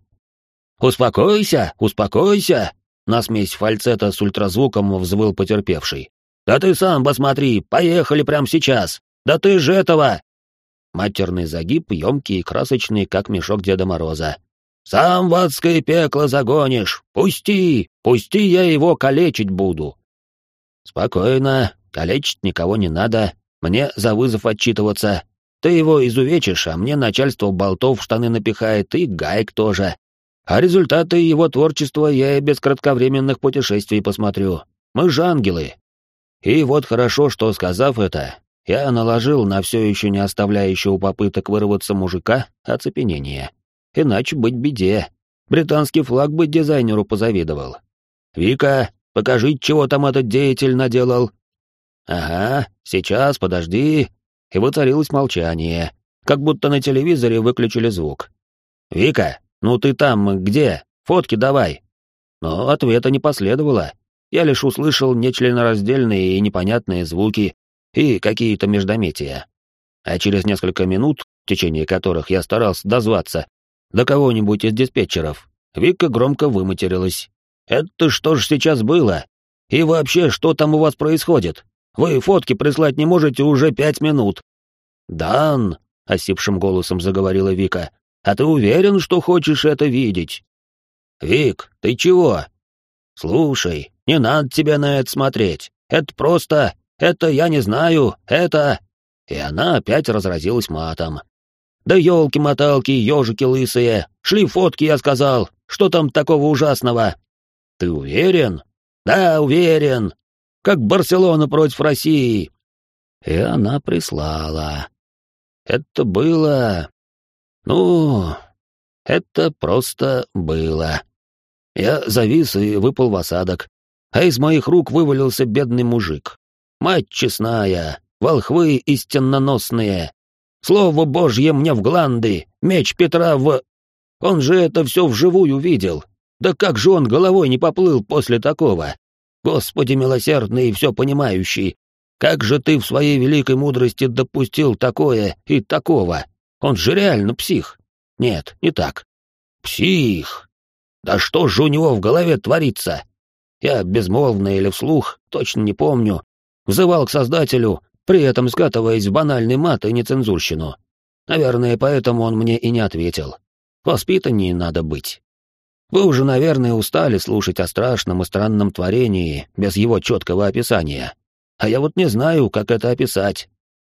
«Успокойся, успокойся!» — на смесь фальцета с ультразвуком взвыл потерпевший. «Да ты сам посмотри, поехали прямо сейчас! Да ты же этого!» Матерный загиб, емкий и красочный, как мешок Деда Мороза. «Сам в адское пекло загонишь! Пусти! Пусти, я его калечить буду!» «Спокойно, калечить никого не надо, мне за вызов отчитываться. Ты его изувечишь, а мне начальство болтов в штаны напихает, и гаек тоже. А результаты его творчества я и без кратковременных путешествий посмотрю. Мы же ангелы. И вот хорошо, что, сказав это, я наложил на все еще не оставляющего попыток вырваться мужика оцепенение. Иначе быть беде. Британский флаг бы дизайнеру позавидовал. «Вика, покажи, чего там этот деятель наделал». «Ага, сейчас, подожди». И воцарилось молчание, как будто на телевизоре выключили звук. «Вика, ну ты там где? Фотки давай». Но ответа не последовало. Я лишь услышал нечленораздельные и непонятные звуки и какие-то междометия. А через несколько минут, в течение которых я старался дозваться до кого-нибудь из диспетчеров, Вика громко выматерилась. «Это что ж сейчас было? И вообще, что там у вас происходит? Вы фотки прислать не можете уже пять минут». «Дан», — осипшим голосом заговорила Вика, — «а ты уверен, что хочешь это видеть?» «Вик, ты чего?» «Слушай, не надо тебе на это смотреть. Это просто... Это я не знаю. Это...» И она опять разразилась матом. «Да елки-моталки, ежики лысые! Шли фотки, я сказал! Что там такого ужасного?» «Ты уверен?» «Да, уверен!» Как Барселона против России!» И она прислала. Это было... Ну, это просто было. Я завис и выпал в осадок, а из моих рук вывалился бедный мужик. Мать честная, волхвы истинноносные. Слово Божье мне в гланды, меч Петра в... Он же это все вживую видел. Да как же он головой не поплыл после такого? Господи милосердный и все понимающий, как же ты в своей великой мудрости допустил такое и такого? Он же реально псих. Нет, не так. Псих. Да что же у него в голове творится? Я безмолвно или вслух, точно не помню, взывал к Создателю, при этом скатываясь в банальный мат и нецензурщину. Наверное, поэтому он мне и не ответил. Воспитаннее надо быть. Вы уже, наверное, устали слушать о страшном и странном творении без его четкого описания. А я вот не знаю, как это описать.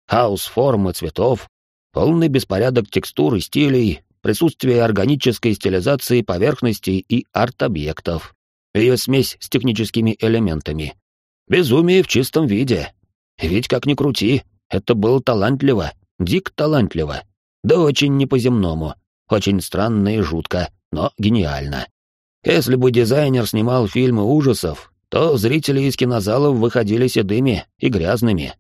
Хаос формы цветов, полный беспорядок текстур и стилей, присутствие органической стилизации поверхностей и арт-объектов, ее смесь с техническими элементами. Безумие в чистом виде. Ведь как ни крути, это было талантливо, дик талантливо. Да очень не по-земному, очень странно и жутко, но гениально. Если бы дизайнер снимал фильмы ужасов, то зрители из кинозалов выходили седыми и грязными.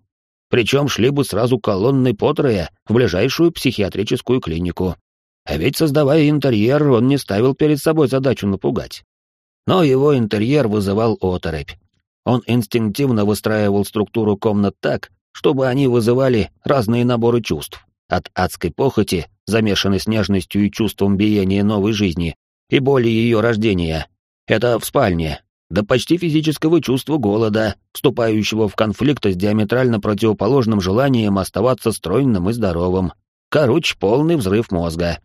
Причем шли бы сразу колонны Поттера в ближайшую психиатрическую клинику. А ведь, создавая интерьер, он не ставил перед собой задачу напугать. Но его интерьер вызывал оторопь. Он инстинктивно выстраивал структуру комнат так, чтобы они вызывали разные наборы чувств. От адской похоти, замешанной с нежностью и чувством биения новой жизни, и боли ее рождения. Это в спальне, до почти физического чувства голода, вступающего в конфликт с диаметрально противоположным желанием оставаться стройным и здоровым. Короче, полный взрыв мозга.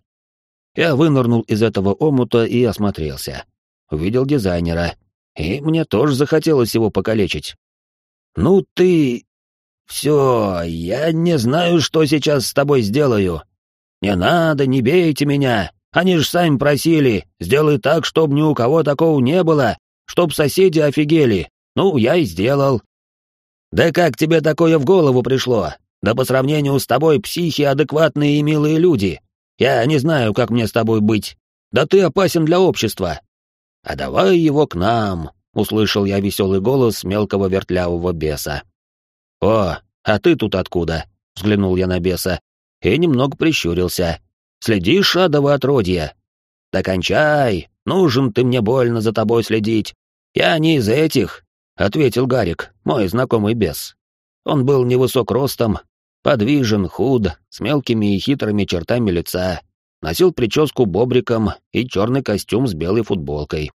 Я вынырнул из этого омута и осмотрелся. Увидел дизайнера. И мне тоже захотелось его покалечить. «Ну ты...» «Все, я не знаю, что сейчас с тобой сделаю. Не надо, не бейте меня. Они же сами просили, сделай так, чтобы ни у кого такого не было, чтоб соседи офигели. Ну, я и сделал». «Да как тебе такое в голову пришло? Да по сравнению с тобой психи адекватные и милые люди. Я не знаю, как мне с тобой быть. Да ты опасен для общества. А давай его к нам, услышал я веселый голос мелкого вертлявого беса. О, а ты тут откуда? взглянул я на беса и немного прищурился. Следишь, адово отродье? Да кончай, нужен ты мне больно за тобой следить. Я не из этих, ответил Гарик, мой знакомый бес. Он был невысок ростом, Подвижен, худ, с мелкими и хитрыми чертами лица. Носил прическу бобриком и черный костюм с белой футболкой.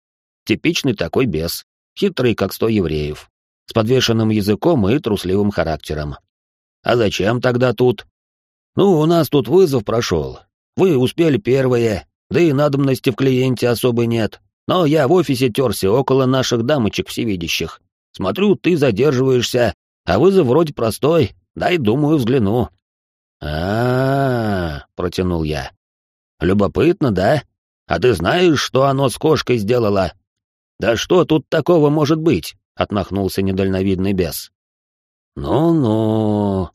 Типичный такой бес, хитрый, как сто евреев. С подвешенным языком и трусливым характером. А зачем тогда тут? Ну, у нас тут вызов прошел. Вы успели первые, да и надобности в клиенте особой нет. Но я в офисе терся около наших дамочек всевидящих. Смотрю, ты задерживаешься, а вызов вроде простой, Дай, думаю, взгляну. А, -а, -а протянул я. Любопытно, да? А ты знаешь, что оно с кошкой сделало? Да что тут такого может быть? отмахнулся недальновидный бес. Ну-ну.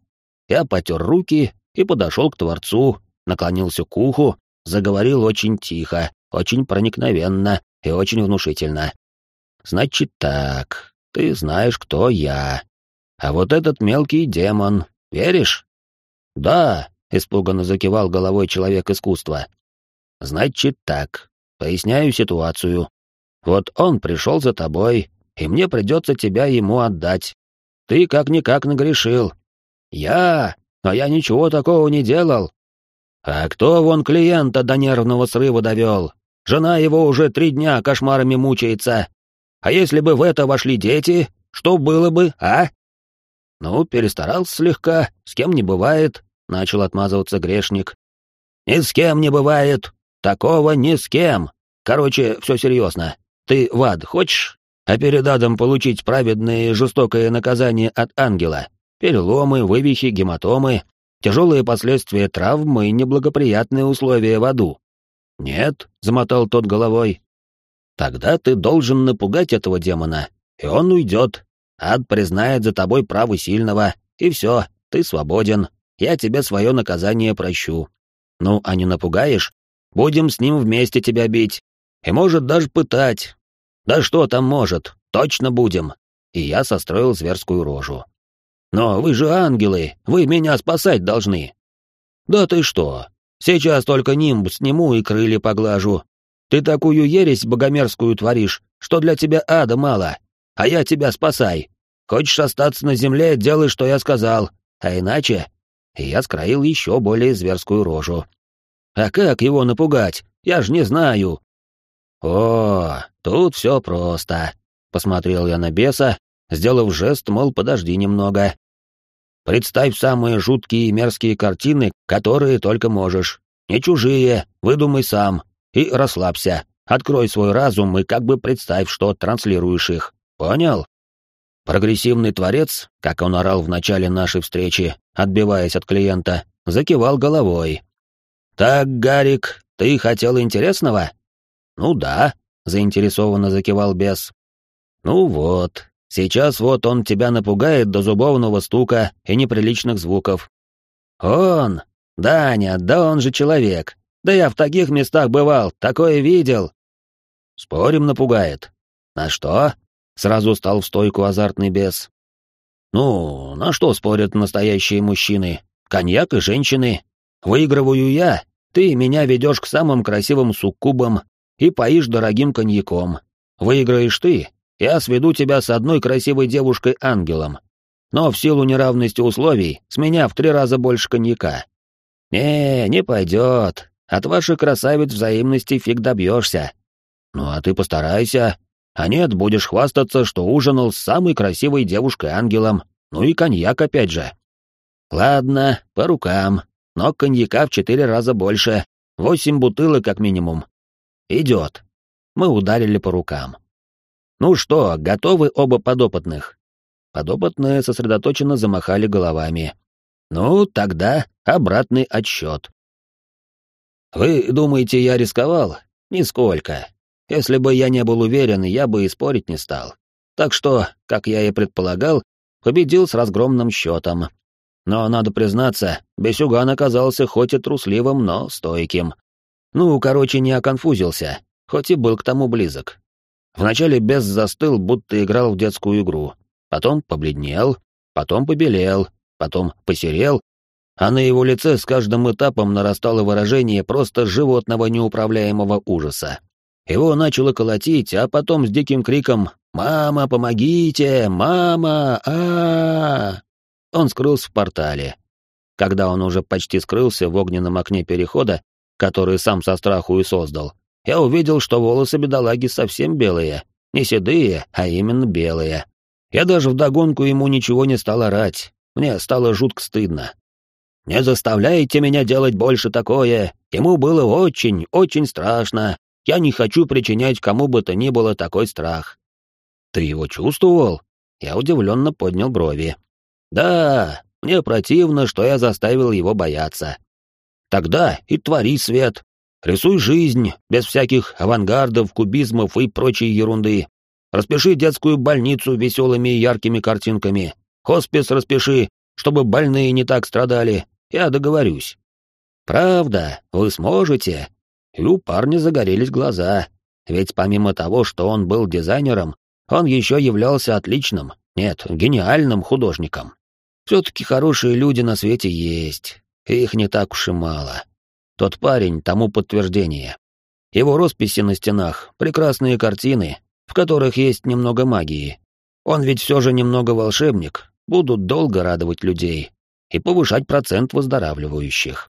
Я потер руки и подошел к Творцу, наклонился к уху, заговорил очень тихо, очень проникновенно и очень внушительно. Значит так, ты знаешь, кто я. А вот этот мелкий демон, веришь? Да, испуганно закивал головой человек искусства. Значит так, поясняю ситуацию. Вот он пришел за тобой, и мне придется тебя ему отдать. Ты как-никак нагрешил. Я? А я ничего такого не делал. А кто вон клиента до нервного срыва довел? Жена его уже три дня кошмарами мучается. А если бы в это вошли дети, что было бы, а? «Ну, перестарался слегка, с кем не бывает», — начал отмазываться грешник. «Ни с кем не бывает. Такого ни с кем. Короче, все серьезно. Ты в ад хочешь? А перед адом получить праведное и жестокое наказание от ангела? Переломы, вывихи, гематомы, тяжелые последствия травмы и неблагоприятные условия в аду?» «Нет», — замотал тот головой. «Тогда ты должен напугать этого демона, и он уйдет, ад признает за тобой право сильного, и все, ты свободен, я тебе свое наказание прощу. Ну, а не напугаешь? Будем с ним вместе тебя бить. И может даже пытать. Да что там может, точно будем. И я состроил зверскую рожу. Но вы же ангелы, вы меня спасать должны. Да ты что, сейчас только нимб сниму и крылья поглажу. Ты такую ересь богомерзкую творишь, что для тебя ада мало, а я тебя спасай. Хочешь остаться на земле, делай, что я сказал, а иначе и я скроил еще более зверскую рожу. А как его напугать? Я ж не знаю. О, тут все просто. Посмотрел я на беса, сделав жест, мол, подожди немного. Представь самые жуткие и мерзкие картины, которые только можешь. Не чужие, выдумай сам. И расслабься. Открой свой разум и как бы представь, что транслируешь их. Понял? Прогрессивный творец, как он орал в начале нашей встречи, отбиваясь от клиента, закивал головой. «Так, Гарик, ты хотел интересного?» «Ну да», — заинтересованно закивал бес. «Ну вот, сейчас вот он тебя напугает до зубовного стука и неприличных звуков». «Он? Даня, да он же человек. Да я в таких местах бывал, такое видел». «Спорим, напугает». «На что?» Сразу стал в стойку азартный бес. «Ну, на что спорят настоящие мужчины? Коньяк и женщины. Выигрываю я, ты меня ведешь к самым красивым суккубам и поишь дорогим коньяком. Выиграешь ты, я сведу тебя с одной красивой девушкой-ангелом. Но в силу неравности условий с меня в три раза больше коньяка. Не, не пойдет. От ваших красавиц взаимности фиг добьешься. Ну а ты постарайся, а нет, будешь хвастаться, что ужинал с самой красивой девушкой-ангелом. Ну и коньяк опять же. Ладно, по рукам. Но коньяка в четыре раза больше. Восемь бутылок как минимум. Идет. Мы ударили по рукам. Ну что, готовы оба подопытных? Подопытные сосредоточенно замахали головами. Ну, тогда обратный отсчет. Вы думаете, я рисковал? Нисколько. Если бы я не был уверен, я бы и спорить не стал. Так что, как я и предполагал, победил с разгромным счетом. Но, надо признаться, Бесюган оказался хоть и трусливым, но стойким. Ну, короче, не оконфузился, хоть и был к тому близок. Вначале Бес застыл, будто играл в детскую игру. Потом побледнел, потом побелел, потом посерел, а на его лице с каждым этапом нарастало выражение просто животного неуправляемого ужаса. Его начало колотить, а потом с диким криком «Мама, помогите! Мама! а, -а, -а Он скрылся в портале. Когда он уже почти скрылся в огненном окне перехода, который сам со страху и создал, я увидел, что волосы бедолаги совсем белые. Не седые, а именно белые. Я даже вдогонку ему ничего не стал орать. Мне стало жутко стыдно. «Не заставляйте меня делать больше такое. Ему было очень, очень страшно. Я не хочу причинять кому бы то ни было такой страх. Ты его чувствовал? Я удивленно поднял брови. Да, мне противно, что я заставил его бояться. Тогда и твори свет. Рисуй жизнь, без всяких авангардов, кубизмов и прочей ерунды. Распиши детскую больницу веселыми и яркими картинками. Хоспис распиши, чтобы больные не так страдали. Я договорюсь. Правда, вы сможете, и у парня загорелись глаза, ведь помимо того, что он был дизайнером, он еще являлся отличным, нет, гениальным художником. Все-таки хорошие люди на свете есть, их не так уж и мало. Тот парень тому подтверждение. Его росписи на стенах, прекрасные картины, в которых есть немного магии. Он ведь все же немного волшебник, будут долго радовать людей и повышать процент выздоравливающих.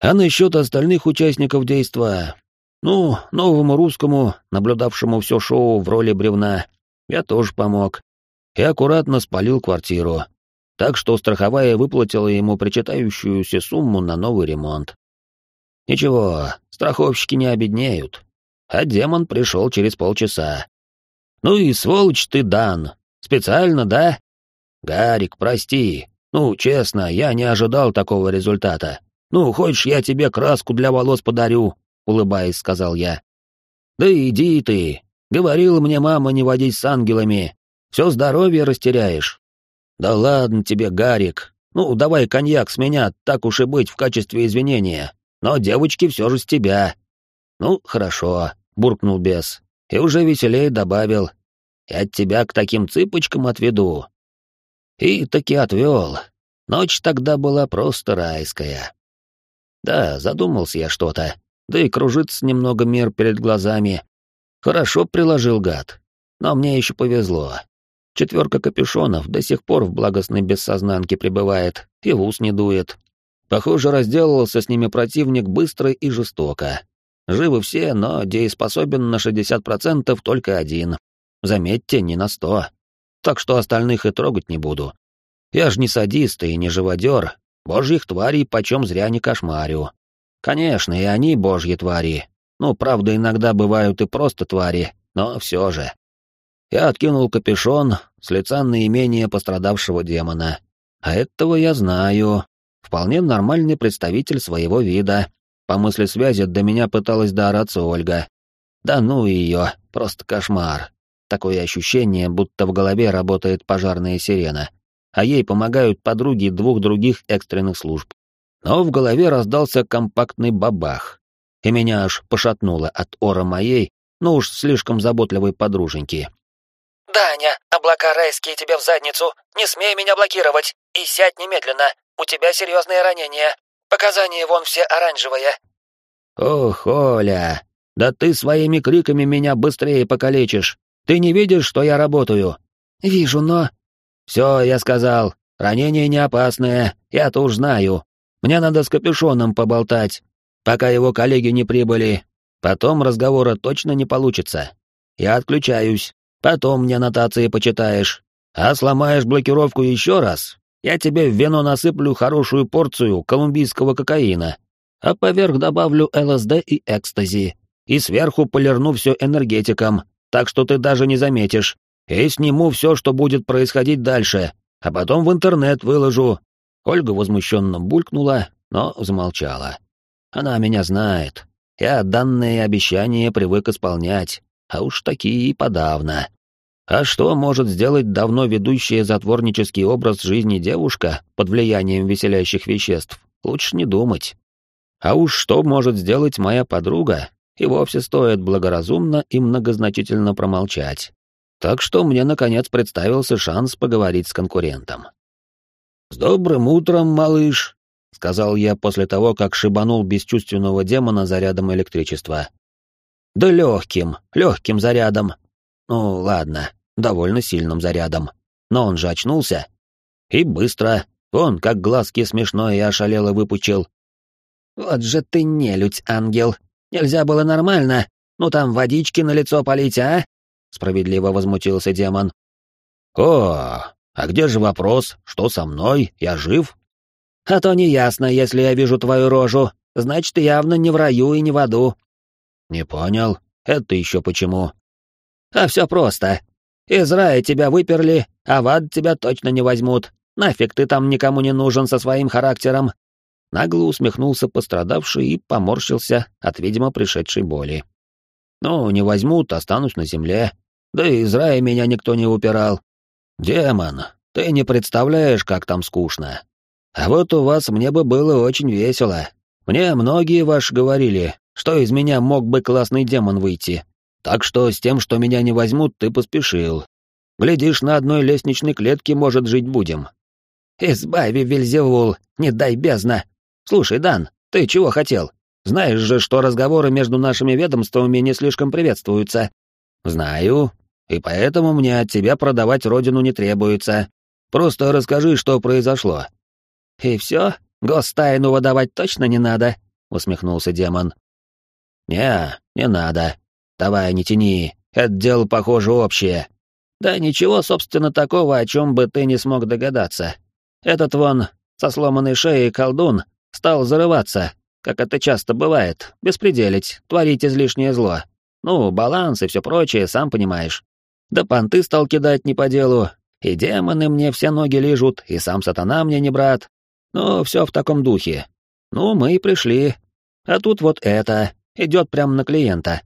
А насчет остальных участников действа... Ну, новому русскому, наблюдавшему все шоу в роли бревна, я тоже помог. И аккуратно спалил квартиру. Так что страховая выплатила ему причитающуюся сумму на новый ремонт. Ничего, страховщики не обеднеют. А демон пришел через полчаса. Ну и сволочь ты, Дан. Специально, да? Гарик, прости. Ну, честно, я не ожидал такого результата. «Ну, хочешь, я тебе краску для волос подарю?» — улыбаясь, сказал я. «Да иди ты. Говорила мне мама не водить с ангелами. Все здоровье растеряешь. Да ладно тебе, Гарик. Ну, давай коньяк с меня, так уж и быть, в качестве извинения. Но девочки все же с тебя. Ну, хорошо, буркнул бес. И уже веселее добавил. Я тебя к таким цыпочкам отведу. И таки отвел. Ночь тогда была просто райская. Да, задумался я что-то. Да и кружится немного мир перед глазами. Хорошо приложил гад. Но мне еще повезло. Четверка капюшонов до сих пор в благостной бессознанке пребывает и в ус не дует. Похоже, разделался с ними противник быстро и жестоко. Живы все, но дееспособен на 60% только один. Заметьте, не на 100. Так что остальных и трогать не буду. Я ж не садист и не живодер. Божьих тварей почем зря не кошмарю. Конечно, и они божьи твари. Ну, правда, иногда бывают и просто твари, но все же. Я откинул капюшон с лица наименее пострадавшего демона. А этого я знаю. Вполне нормальный представитель своего вида. По мысли связи до меня пыталась доораться Ольга. Да ну ее, просто кошмар. Такое ощущение, будто в голове работает пожарная сирена, а ей помогают подруги двух других экстренных служб. Но в голове раздался компактный бабах, и меня аж пошатнуло от ора моей, ну уж слишком заботливой подруженьки. «Даня, облака райские тебе в задницу! Не смей меня блокировать! И сядь немедленно! У тебя серьезные ранения! Показания вон все оранжевые!» «Ох, Оля, да ты своими криками меня быстрее покалечишь! Ты не видишь, что я работаю?» «Вижу, но...» «Все, я сказал. Ранение не опасное, я-то уж знаю. Мне надо с капюшоном поболтать, пока его коллеги не прибыли. Потом разговора точно не получится. Я отключаюсь. Потом мне нотации почитаешь. А сломаешь блокировку еще раз, я тебе в вино насыплю хорошую порцию колумбийского кокаина, а поверх добавлю ЛСД и экстази, и сверху полирну все энергетиком, так что ты даже не заметишь, и сниму все, что будет происходить дальше, а потом в интернет выложу». Ольга возмущенно булькнула, но замолчала. Она меня знает. Я данные обещания привык исполнять, а уж такие и подавно. А что может сделать давно ведущая затворнический образ жизни девушка под влиянием веселящих веществ, лучше не думать. А уж что может сделать моя подруга, и вовсе стоит благоразумно и многозначительно промолчать. Так что мне, наконец, представился шанс поговорить с конкурентом. «С добрым утром, малыш», — сказал я после того, как шибанул бесчувственного демона зарядом электричества. Да легким, легким зарядом. Ну, ладно, довольно сильным зарядом. Но он же очнулся. И быстро. Он, как глазки смешно и ошалело выпучил. «Вот же ты нелюдь, ангел. Нельзя было нормально. Ну там водички на лицо полить, а?» Справедливо возмутился демон. «О, а где же вопрос? Что со мной? Я жив?» «А то неясно, если я вижу твою рожу. Значит, явно не в раю и не в аду. «Не понял. Это еще почему?» «А все просто. Из рая тебя выперли, а в ад тебя точно не возьмут. Нафиг ты там никому не нужен со своим характером?» Нагло усмехнулся пострадавший и поморщился от, видимо, пришедшей боли. «Ну, не возьмут, останусь на земле. Да и из рая меня никто не упирал. Демон, ты не представляешь, как там скучно. А вот у вас мне бы было очень весело. Мне многие ваши говорили, что из меня мог бы классный демон выйти. Так что с тем, что меня не возьмут, ты поспешил. Глядишь, на одной лестничной клетке, может, жить будем. Избави, Вельзевул, не дай бездна. Слушай, Дан, ты чего хотел? Знаешь же, что разговоры между нашими ведомствами не слишком приветствуются. Знаю, и поэтому мне от тебя продавать родину не требуется. Просто расскажи, что произошло. И все? Гостайну выдавать точно не надо, усмехнулся демон. «Не, не надо. Давай, не тяни. Это дело, похоже, общее. Да ничего, собственно, такого, о чем бы ты не смог догадаться. Этот вон, со сломанной шеей колдун, стал зарываться, как это часто бывает, беспределить, творить излишнее зло. Ну, баланс и все прочее, сам понимаешь. Да понты стал кидать не по делу, и демоны мне все ноги лижут, и сам сатана мне не брат. Ну, все в таком духе. Ну, мы и пришли. А тут вот это, идет прямо на клиента.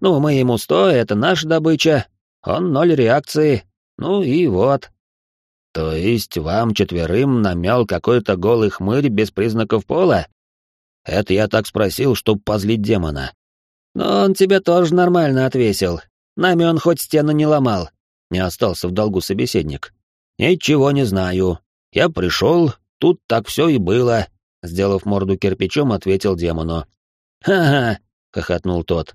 Ну, мы ему сто, это наша добыча, он ноль реакции. Ну и вот. То есть вам четверым намял какой-то голый хмырь без признаков пола? Это я так спросил, чтоб позлить демона. Но он тебе тоже нормально отвесил. Нами он хоть стену не ломал. Не остался в долгу собеседник. Ничего не знаю. Я пришел, тут так все и было. Сделав морду кирпичом, ответил демону. «Ха-ха!» — хохотнул тот.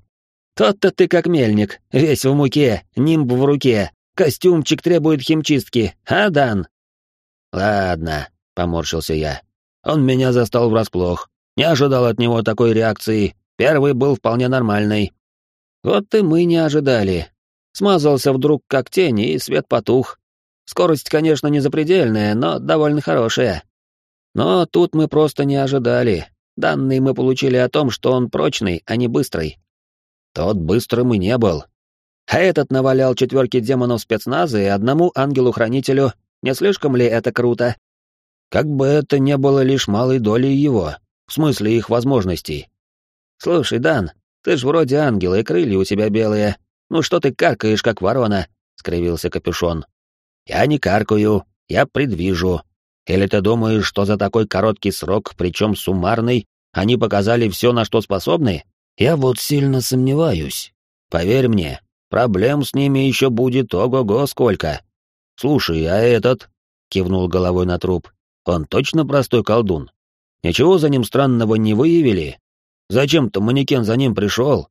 «Тот-то ты как мельник, весь в муке, нимб в руке, костюмчик требует химчистки, а, Дан?» «Ладно», — поморщился я. «Он меня застал врасплох. Не ожидал от него такой реакции. Первый был вполне нормальный». «Вот и мы не ожидали. Смазался вдруг как тень, и свет потух. Скорость, конечно, не запредельная, но довольно хорошая. Но тут мы просто не ожидали. Данные мы получили о том, что он прочный, а не быстрый. Тот быстрым и не был. А этот навалял четверки демонов спецназа и одному ангелу-хранителю. Не слишком ли это круто? Как бы это не было лишь малой долей его, в смысле их возможностей. Слушай, Дан, ты ж вроде ангела, и крылья у тебя белые. Ну что ты каркаешь, как ворона? — скривился капюшон. Я не каркаю, я предвижу. Или ты думаешь, что за такой короткий срок, причем суммарный, они показали все, на что способны? Я вот сильно сомневаюсь. Поверь мне, проблем с ними еще будет ого-го сколько. Слушай, а этот? Кивнул головой на труп. Он точно простой колдун? Ничего за ним странного не выявили? Зачем-то манекен за ним пришел?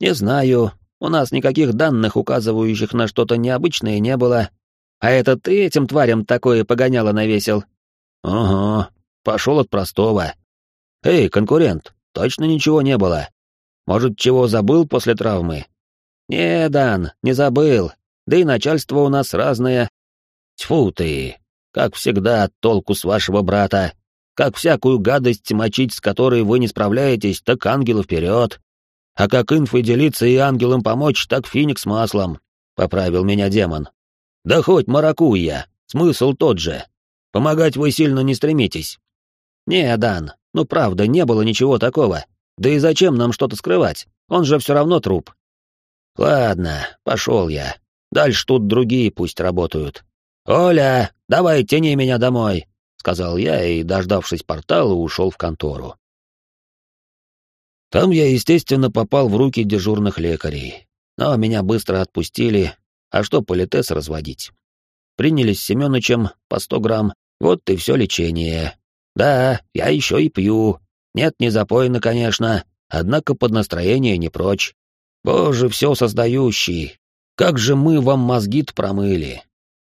Не знаю. У нас никаких данных, указывающих на что-то необычное, не было. А это ты этим тварям такое погоняло навесил? Ага, пошел от простого. Эй, конкурент, точно ничего не было? Может, чего забыл после травмы? Не, Дан, не забыл. Да и начальство у нас разное. Тьфу ты, как всегда, толку с вашего брата. Как всякую гадость мочить, с которой вы не справляетесь, так ангелу вперед. А как инфой делиться и ангелам помочь, так финикс маслом. Поправил меня демон. Да хоть маракуйя, смысл тот же. Помогать вы сильно не стремитесь. Не, Дан, ну правда, не было ничего такого. Да и зачем нам что-то скрывать? Он же все равно труп. Ладно, пошел я. Дальше тут другие пусть работают. Оля, давай тяни меня домой, сказал я и, дождавшись портала, ушел в контору. Там я, естественно, попал в руки дежурных лекарей. Но меня быстро отпустили, а что политес разводить? Приняли с Семёнычем по сто грамм, вот и все лечение. Да, я еще и пью. Нет, не запойно, конечно, однако под настроение не прочь. Боже, все создающий. Как же мы вам мозги-то промыли.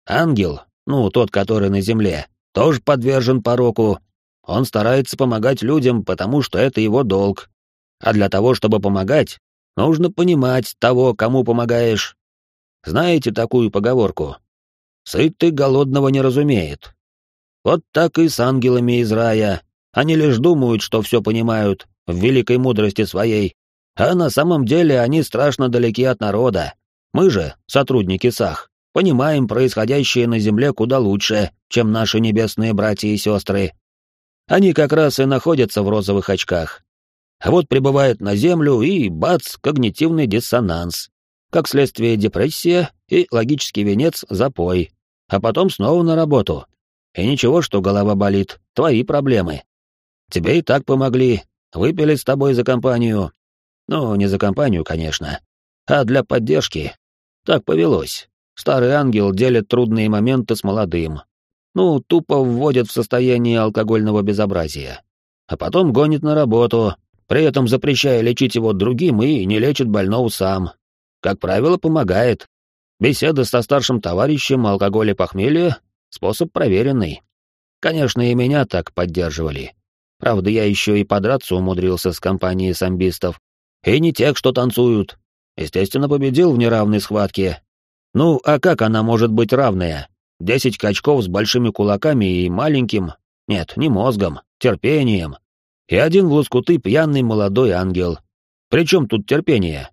Ангел, ну, тот, который на земле, тоже подвержен пороку. Он старается помогать людям, потому что это его долг. А для того, чтобы помогать, нужно понимать того, кому помогаешь, знаете такую поговорку? Сытый голодного не разумеет. Вот так и с ангелами из рая. Они лишь думают, что все понимают, в великой мудрости своей. А на самом деле они страшно далеки от народа. Мы же, сотрудники САХ, понимаем происходящее на Земле куда лучше, чем наши небесные братья и сестры. Они как раз и находятся в розовых очках. А вот прибывают на Землю, и бац, когнитивный диссонанс как следствие депрессия и логический венец запой, а потом снова на работу. И ничего, что голова болит, твои проблемы. Тебе и так помогли, выпили с тобой за компанию. Ну, не за компанию, конечно, а для поддержки. Так повелось. Старый ангел делит трудные моменты с молодым. Ну, тупо вводит в состояние алкогольного безобразия. А потом гонит на работу, при этом запрещая лечить его другим и не лечит больного сам, как правило, помогает. Беседа со старшим товарищем алкоголь и похмелье — способ проверенный. Конечно, и меня так поддерживали. Правда, я еще и подраться умудрился с компанией самбистов. И не тех, что танцуют. Естественно, победил в неравной схватке. Ну, а как она может быть равная? Десять качков с большими кулаками и маленьким... Нет, не мозгом, терпением. И один в лоскуты пьяный молодой ангел. Причем тут терпение?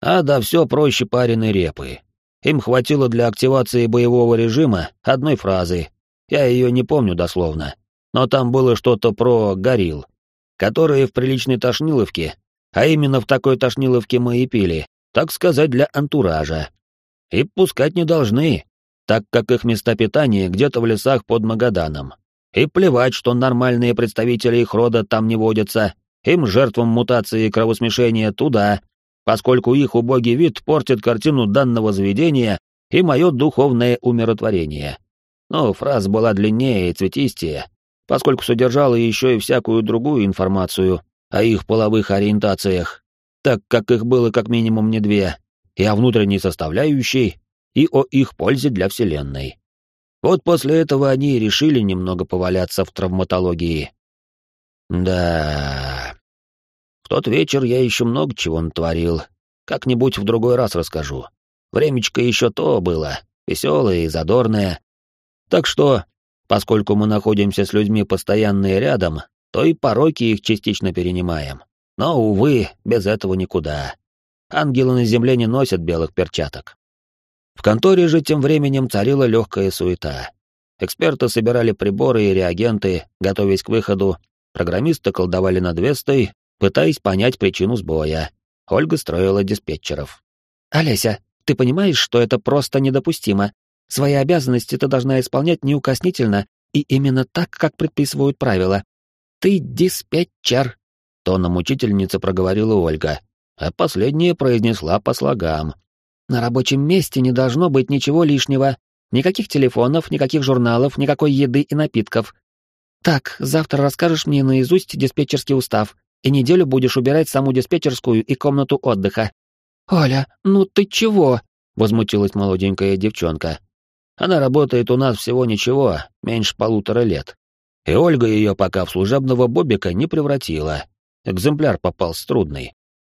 А да все проще пареной репы. Им хватило для активации боевого режима одной фразы. Я ее не помню дословно. Но там было что-то про горилл, которые в приличной тошниловке, а именно в такой тошниловке мы и пили, так сказать, для антуража. И пускать не должны, так как их места питания где-то в лесах под Магаданом. И плевать, что нормальные представители их рода там не водятся, им, жертвам мутации кровосмешения, туда, поскольку их убогий вид портит картину данного заведения и мое духовное умиротворение. Но фраза была длиннее и цветистее, поскольку содержала еще и всякую другую информацию о их половых ориентациях, так как их было как минимум не две, и о внутренней составляющей, и о их пользе для Вселенной. Вот после этого они и решили немного поваляться в травматологии. Да. В тот вечер я еще много чего натворил. Как-нибудь в другой раз расскажу. Времечко еще то было, веселое и задорное. Так что, поскольку мы находимся с людьми постоянно и рядом, то и пороки их частично перенимаем. Но, увы, без этого никуда. Ангелы на земле не носят белых перчаток. В конторе же тем временем царила легкая суета. Эксперты собирали приборы и реагенты, готовясь к выходу, программисты колдовали над Вестой, пытаясь понять причину сбоя. Ольга строила диспетчеров. «Олеся, ты понимаешь, что это просто недопустимо? Свои обязанности ты должна исполнять неукоснительно и именно так, как предписывают правила. Ты диспетчер», — тоном учительницы проговорила Ольга, а последняя произнесла по слогам. «На рабочем месте не должно быть ничего лишнего. Никаких телефонов, никаких журналов, никакой еды и напитков. Так, завтра расскажешь мне наизусть диспетчерский устав, и неделю будешь убирать саму диспетчерскую и комнату отдыха». «Оля, ну ты чего?» — возмутилась молоденькая девчонка. «Она работает у нас всего ничего, меньше полутора лет. И Ольга ее пока в служебного бобика не превратила. Экземпляр попался трудный.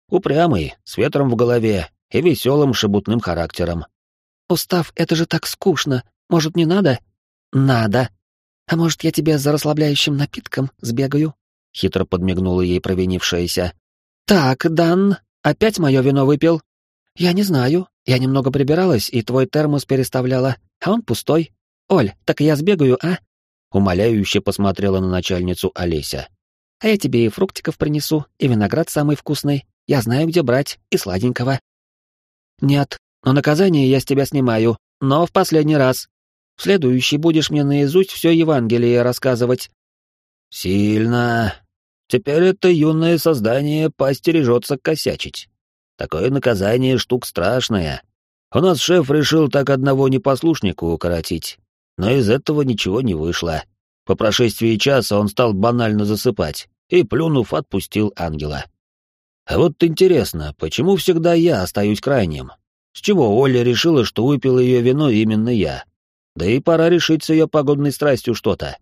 Упрямый, с ветром в голове и веселым шебутным характером. «Устав, это же так скучно. Может, не надо?» «Надо. А может, я тебе за расслабляющим напитком сбегаю?» Хитро подмигнула ей провинившаяся. «Так, Дан, опять мое вино выпил?» «Я не знаю. Я немного прибиралась, и твой термос переставляла, а он пустой. Оль, так я сбегаю, а?» Умоляюще посмотрела на начальницу Олеся. «А я тебе и фруктиков принесу, и виноград самый вкусный. Я знаю, где брать, и сладенького». «Нет, но наказание я с тебя снимаю, но в последний раз. В следующий будешь мне наизусть все Евангелие рассказывать». «Сильно. Теперь это юное создание постережется косячить. Такое наказание штук страшная. У нас шеф решил так одного непослушника укоротить, но из этого ничего не вышло. По прошествии часа он стал банально засыпать и, плюнув, отпустил ангела. А вот интересно, почему всегда я остаюсь крайним? С чего Оля решила, что выпил ее вино именно я? Да и пора решить с ее погодной страстью что-то.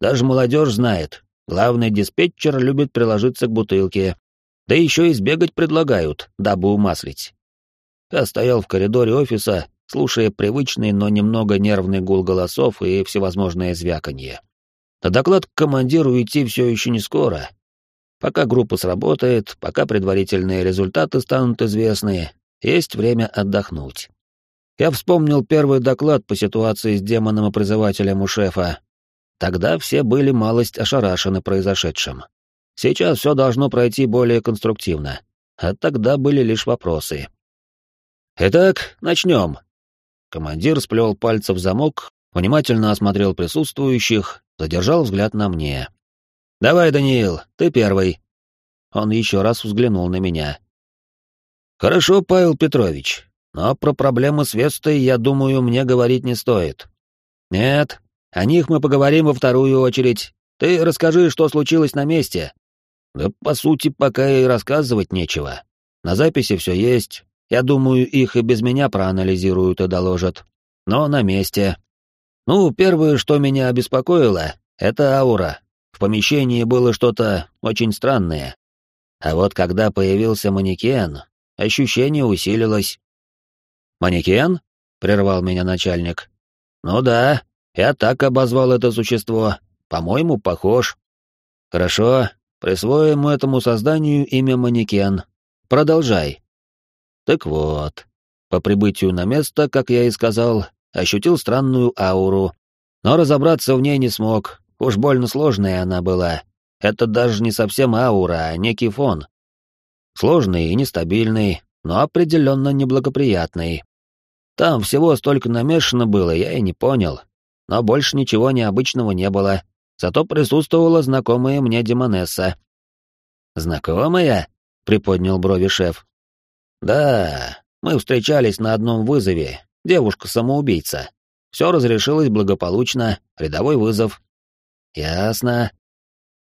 Даже молодежь знает, главный диспетчер любит приложиться к бутылке. Да еще и сбегать предлагают, дабы умаслить. Я стоял в коридоре офиса, слушая привычный, но немного нервный гул голосов и всевозможное звяканье. На доклад к командиру идти все еще не скоро. Пока группа сработает, пока предварительные результаты станут известны, есть время отдохнуть. Я вспомнил первый доклад по ситуации с демоном и призывателем у шефа. Тогда все были малость ошарашены произошедшим. Сейчас все должно пройти более конструктивно, а тогда были лишь вопросы. Итак, начнем. Командир сплел пальцы в замок, внимательно осмотрел присутствующих, задержал взгляд на мне. «Давай, Даниил, ты первый». Он еще раз взглянул на меня. «Хорошо, Павел Петрович, но про проблемы с Вестой, я думаю, мне говорить не стоит». «Нет, о них мы поговорим во вторую очередь. Ты расскажи, что случилось на месте». «Да, по сути, пока и рассказывать нечего. На записи все есть. Я думаю, их и без меня проанализируют и доложат. Но на месте. Ну, первое, что меня обеспокоило, это аура. В помещении было что-то очень странное. А вот когда появился манекен, ощущение усилилось. «Манекен?» — прервал меня начальник. «Ну да, я так обозвал это существо. По-моему, похож». «Хорошо, присвоим этому созданию имя манекен. Продолжай». Так вот, по прибытию на место, как я и сказал, ощутил странную ауру, но разобраться в ней не смог, уж больно сложная она была. Это даже не совсем аура, а некий фон. Сложный и нестабильный, но определенно неблагоприятный. Там всего столько намешано было, я и не понял. Но больше ничего необычного не было. Зато присутствовала знакомая мне Демонесса. «Знакомая?» — приподнял брови шеф. «Да, мы встречались на одном вызове. Девушка-самоубийца. Все разрешилось благополучно, рядовой вызов». «Ясно».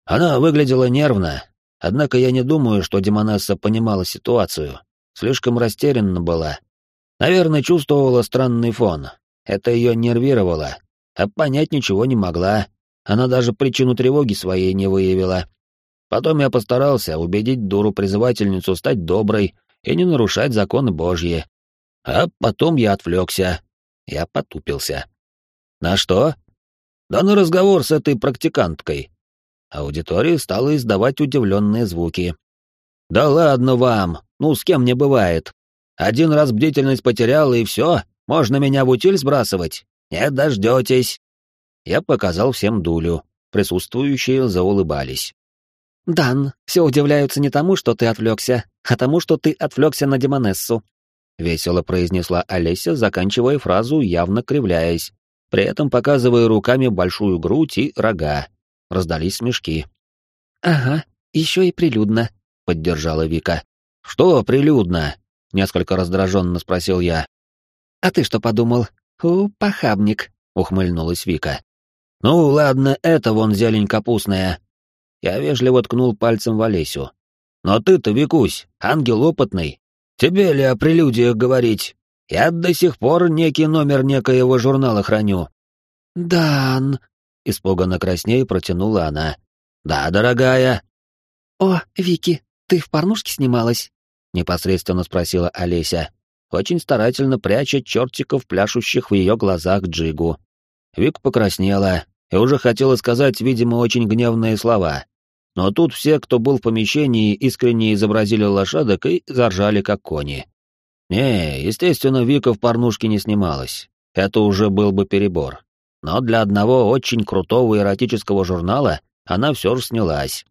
Она выглядела нервно, однако я не думаю, что Демонесса понимала ситуацию. Слишком растерянна была. Наверное, чувствовала странный фон. Это ее нервировало, а понять ничего не могла. Она даже причину тревоги своей не выявила. Потом я постарался убедить дуру-призывательницу стать доброй и не нарушать законы Божьи. А потом я отвлекся. Я потупился. На что? Да на разговор с этой практиканткой. Аудитория стала издавать удивленные звуки. «Да ладно вам, ну с кем не бывает. Один раз бдительность потерял, и все, можно меня в утиль сбрасывать? Не дождетесь!» Я показал всем дулю. Присутствующие заулыбались. «Дан, все удивляются не тому, что ты отвлекся, а тому, что ты отвлекся на Демонессу», — весело произнесла Олеся, заканчивая фразу, явно кривляясь, при этом показывая руками большую грудь и рога. Раздались смешки. «Ага, еще и прилюдно», — поддержала Вика. «Что прилюдно?» — несколько раздраженно спросил я. «А ты что подумал? У, похабник», — ухмыльнулась Вика. «Ну, ладно, это вон зелень капустная». Я вежливо ткнул пальцем в Олесю. «Но ты-то, Викусь, ангел опытный. Тебе ли о прелюдиях говорить? Я до сих пор некий номер некоего журнала храню». «Дан», — испуганно краснее протянула она. «Да, дорогая». «О, Вики, ты в порнушке снималась?» — непосредственно спросила Олеся, очень старательно пряча чертиков, пляшущих в ее глазах Джигу. Вик покраснела и уже хотела сказать, видимо, очень гневные слова. Но тут все, кто был в помещении, искренне изобразили лошадок и заржали, как кони. Не, естественно, Вика в порнушке не снималась. Это уже был бы перебор. Но для одного очень крутого эротического журнала она все же снялась.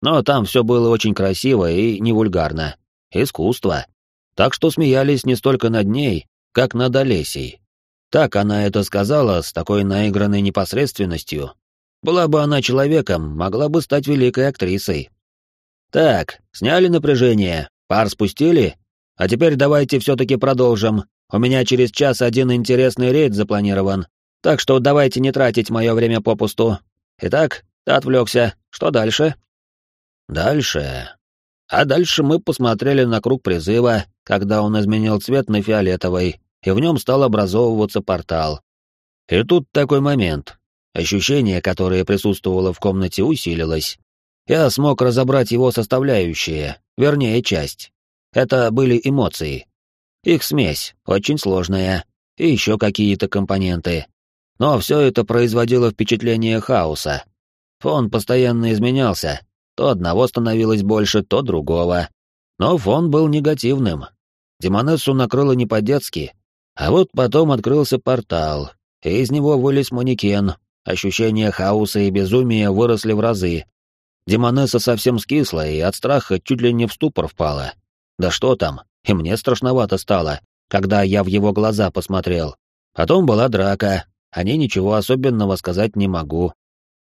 Но там все было очень красиво и не вульгарно. Искусство. Так что смеялись не столько над ней, как над Олесей. Так она это сказала с такой наигранной непосредственностью. Была бы она человеком, могла бы стать великой актрисой. Так, сняли напряжение, пар спустили, а теперь давайте все-таки продолжим. У меня через час один интересный рейд запланирован, так что давайте не тратить мое время попусту. Итак, ты отвлекся. Что дальше? Дальше. А дальше мы посмотрели на круг призыва, когда он изменил цвет на фиолетовый, и в нем стал образовываться портал. И тут такой момент. Ощущение, которое присутствовало в комнате, усилилось. Я смог разобрать его составляющие, вернее, часть. Это были эмоции. Их смесь, очень сложная, и еще какие-то компоненты. Но все это производило впечатление хаоса. Фон постоянно изменялся, то одного становилось больше, то другого. Но фон был негативным. Демонессу накрыло не по-детски, а вот потом открылся портал, и из него вылез манекен. Ощущения хаоса и безумия выросли в разы. Демонесса совсем скисла и от страха чуть ли не в ступор впала. Да что там, и мне страшновато стало, когда я в его глаза посмотрел. Потом была драка, о ней ничего особенного сказать не могу.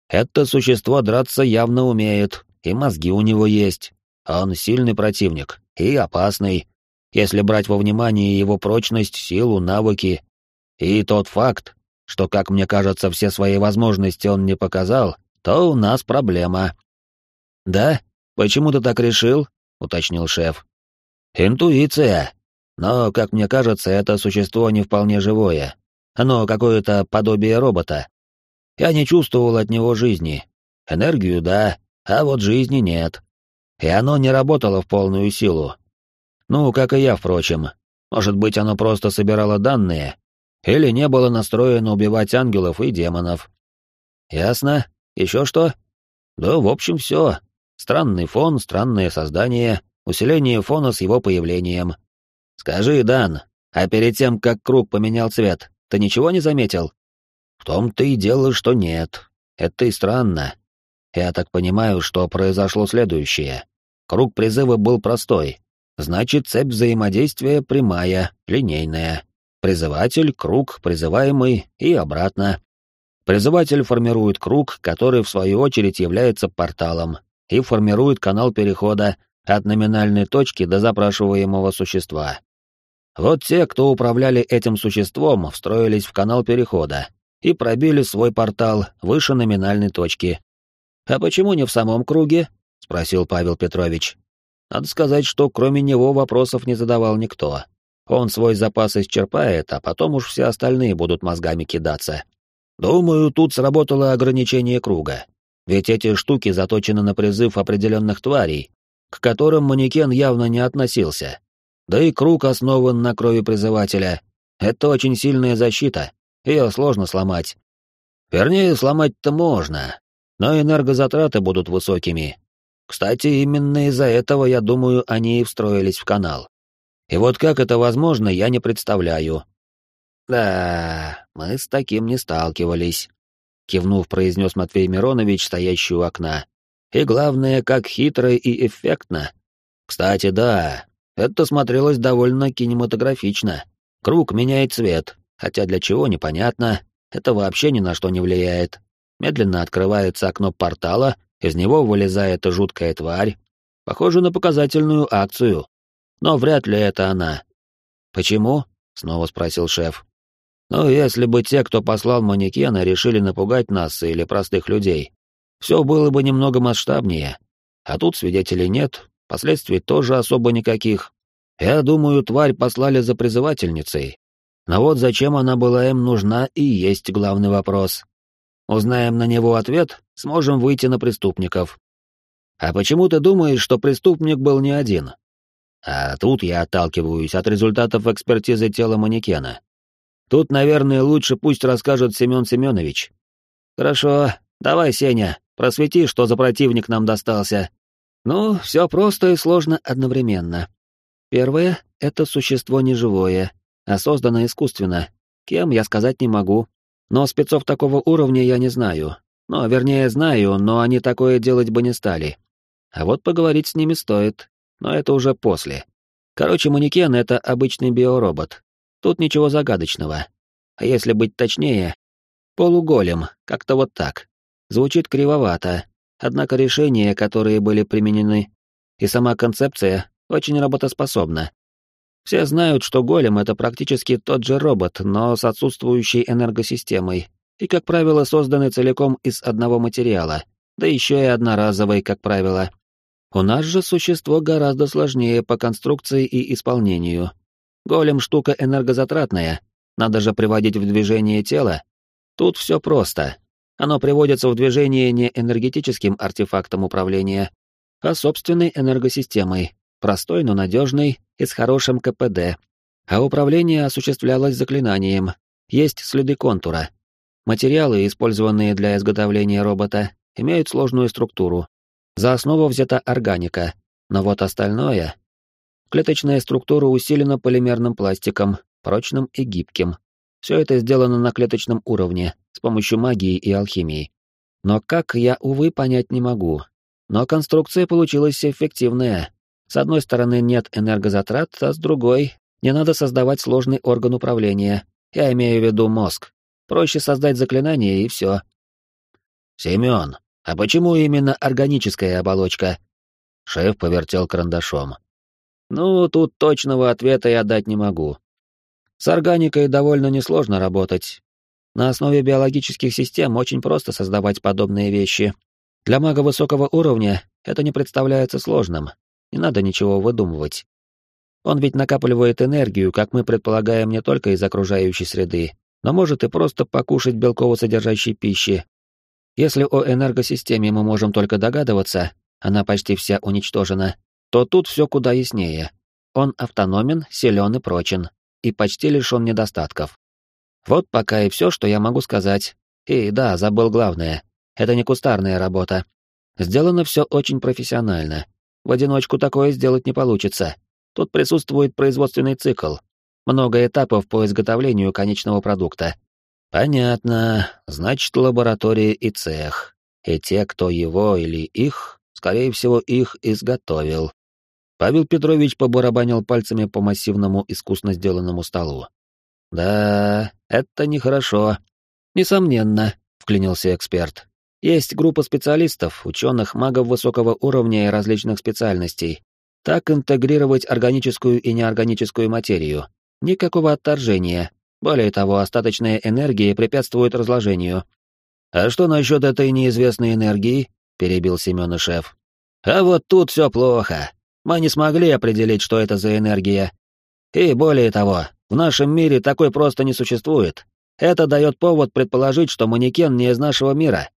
Это существо драться явно умеет, и мозги у него есть. Он сильный противник и опасный, если брать во внимание его прочность, силу, навыки и тот факт, что, как мне кажется, все свои возможности он не показал, то у нас проблема. «Да? Почему ты так решил?» — уточнил шеф. «Интуиция. Но, как мне кажется, это существо не вполне живое. Оно какое-то подобие робота. Я не чувствовал от него жизни. Энергию — да, а вот жизни нет. И оно не работало в полную силу, ну, как и я, впрочем. Может быть, оно просто собирало данные, или не было настроено убивать ангелов и демонов. Ясно? Еще что? Да, в общем, все. Странный фон, странное создание, усиление фона с его появлением. Скажи, Дан, а перед тем, как круг поменял цвет, ты ничего не заметил? В том-то и дело, что нет. Это и странно. Я так понимаю, что произошло следующее. Круг призыва был простой, Значит, цепь взаимодействия прямая, линейная. Призыватель, круг, призываемый и обратно. Призыватель формирует круг, который в свою очередь является порталом, и формирует канал перехода от номинальной точки до запрашиваемого существа. Вот те, кто управляли этим существом, встроились в канал перехода и пробили свой портал выше номинальной точки. «А почему не в самом круге?» — спросил Павел Петрович. Надо сказать, что кроме него вопросов не задавал никто. Он свой запас исчерпает, а потом уж все остальные будут мозгами кидаться. Думаю, тут сработало ограничение круга. Ведь эти штуки заточены на призыв определенных тварей, к которым манекен явно не относился. Да и круг основан на крови призывателя. Это очень сильная защита, ее сложно сломать. Вернее, сломать-то можно, но энергозатраты будут высокими. Кстати, именно из-за этого, я думаю, они и встроились в канал. И вот как это возможно, я не представляю. Да, мы с таким не сталкивались, кивнув, произнес Матвей Миронович, стоящий у окна. И главное, как хитро и эффектно. Кстати, да, это смотрелось довольно кинематографично. Круг меняет цвет, хотя для чего непонятно, это вообще ни на что не влияет. Медленно открывается окно портала, из него вылезает жуткая тварь. Похоже на показательную акцию. Но вряд ли это она. «Почему?» — снова спросил шеф. «Ну, если бы те, кто послал манекена, решили напугать нас или простых людей, все было бы немного масштабнее. А тут свидетелей нет, последствий тоже особо никаких. Я думаю, тварь послали за призывательницей. Но вот зачем она была им нужна и есть главный вопрос. Узнаем на него ответ, сможем выйти на преступников. А почему ты думаешь, что преступник был не один? А тут я отталкиваюсь от результатов экспертизы тела манекена. Тут, наверное, лучше пусть расскажет Семен Семенович. Хорошо, давай, Сеня, просвети, что за противник нам достался. Ну, все просто и сложно одновременно. Первое — это существо неживое, а создано искусственно. Кем, я сказать не могу. Но спецов такого уровня я не знаю. Ну, вернее, знаю, но они такое делать бы не стали. А вот поговорить с ними стоит но это уже после. Короче, манекен — это обычный биоробот. Тут ничего загадочного. А если быть точнее, полуголем, как-то вот так. Звучит кривовато, однако решения, которые были применены, и сама концепция очень работоспособна. Все знают, что голем — это практически тот же робот, но с отсутствующей энергосистемой, и, как правило, созданный целиком из одного материала, да еще и одноразовый, как правило. У нас же существо гораздо сложнее по конструкции и исполнению. Голем — штука энергозатратная, надо же приводить в движение тело. Тут все просто. Оно приводится в движение не энергетическим артефактом управления, а собственной энергосистемой, простой, но надежной и с хорошим КПД. А управление осуществлялось заклинанием. Есть следы контура. Материалы, использованные для изготовления робота, имеют сложную структуру, за основу взята органика, но вот остальное... Клеточная структура усилена полимерным пластиком, прочным и гибким. Все это сделано на клеточном уровне, с помощью магии и алхимии. Но как, я, увы, понять не могу. Но конструкция получилась эффективная. С одной стороны нет энергозатрат, а с другой не надо создавать сложный орган управления. Я имею в виду мозг. Проще создать заклинание и все. Семен, а почему именно органическая оболочка? Шеф повертел карандашом. Ну, тут точного ответа я дать не могу. С органикой довольно несложно работать. На основе биологических систем очень просто создавать подобные вещи. Для мага высокого уровня это не представляется сложным. Не надо ничего выдумывать. Он ведь накапливает энергию, как мы предполагаем, не только из окружающей среды, но может и просто покушать белково-содержащей пищи, если о энергосистеме мы можем только догадываться, она почти вся уничтожена, то тут все куда яснее. Он автономен, силен и прочен, и почти лишен недостатков. Вот пока и все, что я могу сказать. И да, забыл главное. Это не кустарная работа. Сделано все очень профессионально. В одиночку такое сделать не получится. Тут присутствует производственный цикл. Много этапов по изготовлению конечного продукта. Понятно. Значит, лаборатория и цех. И те, кто его или их, скорее всего, их изготовил. Павел Петрович побарабанил пальцами по массивному искусно сделанному столу. Да, это нехорошо. Несомненно, вклинился эксперт. Есть группа специалистов, ученых, магов высокого уровня и различных специальностей. Так интегрировать органическую и неорганическую материю. Никакого отторжения. Более того, остаточная энергия препятствует разложению. «А что насчет этой неизвестной энергии?» — перебил Семен и шеф. «А вот тут все плохо. Мы не смогли определить, что это за энергия. И более того, в нашем мире такой просто не существует. Это дает повод предположить, что манекен не из нашего мира.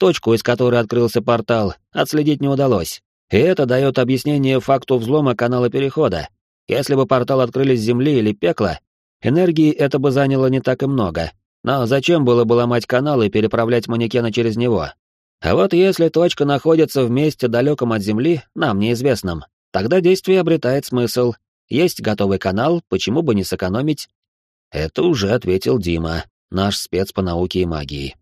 Точку, из которой открылся портал, отследить не удалось. И это дает объяснение факту взлома канала перехода. Если бы портал открыли с Земли или пекла, энергии это бы заняло не так и много. Но зачем было бы ломать канал и переправлять манекена через него? А вот если точка находится в месте далеком от Земли, нам неизвестном, тогда действие обретает смысл, есть готовый канал, почему бы не сэкономить? Это уже ответил Дима, наш спец по науке и магии.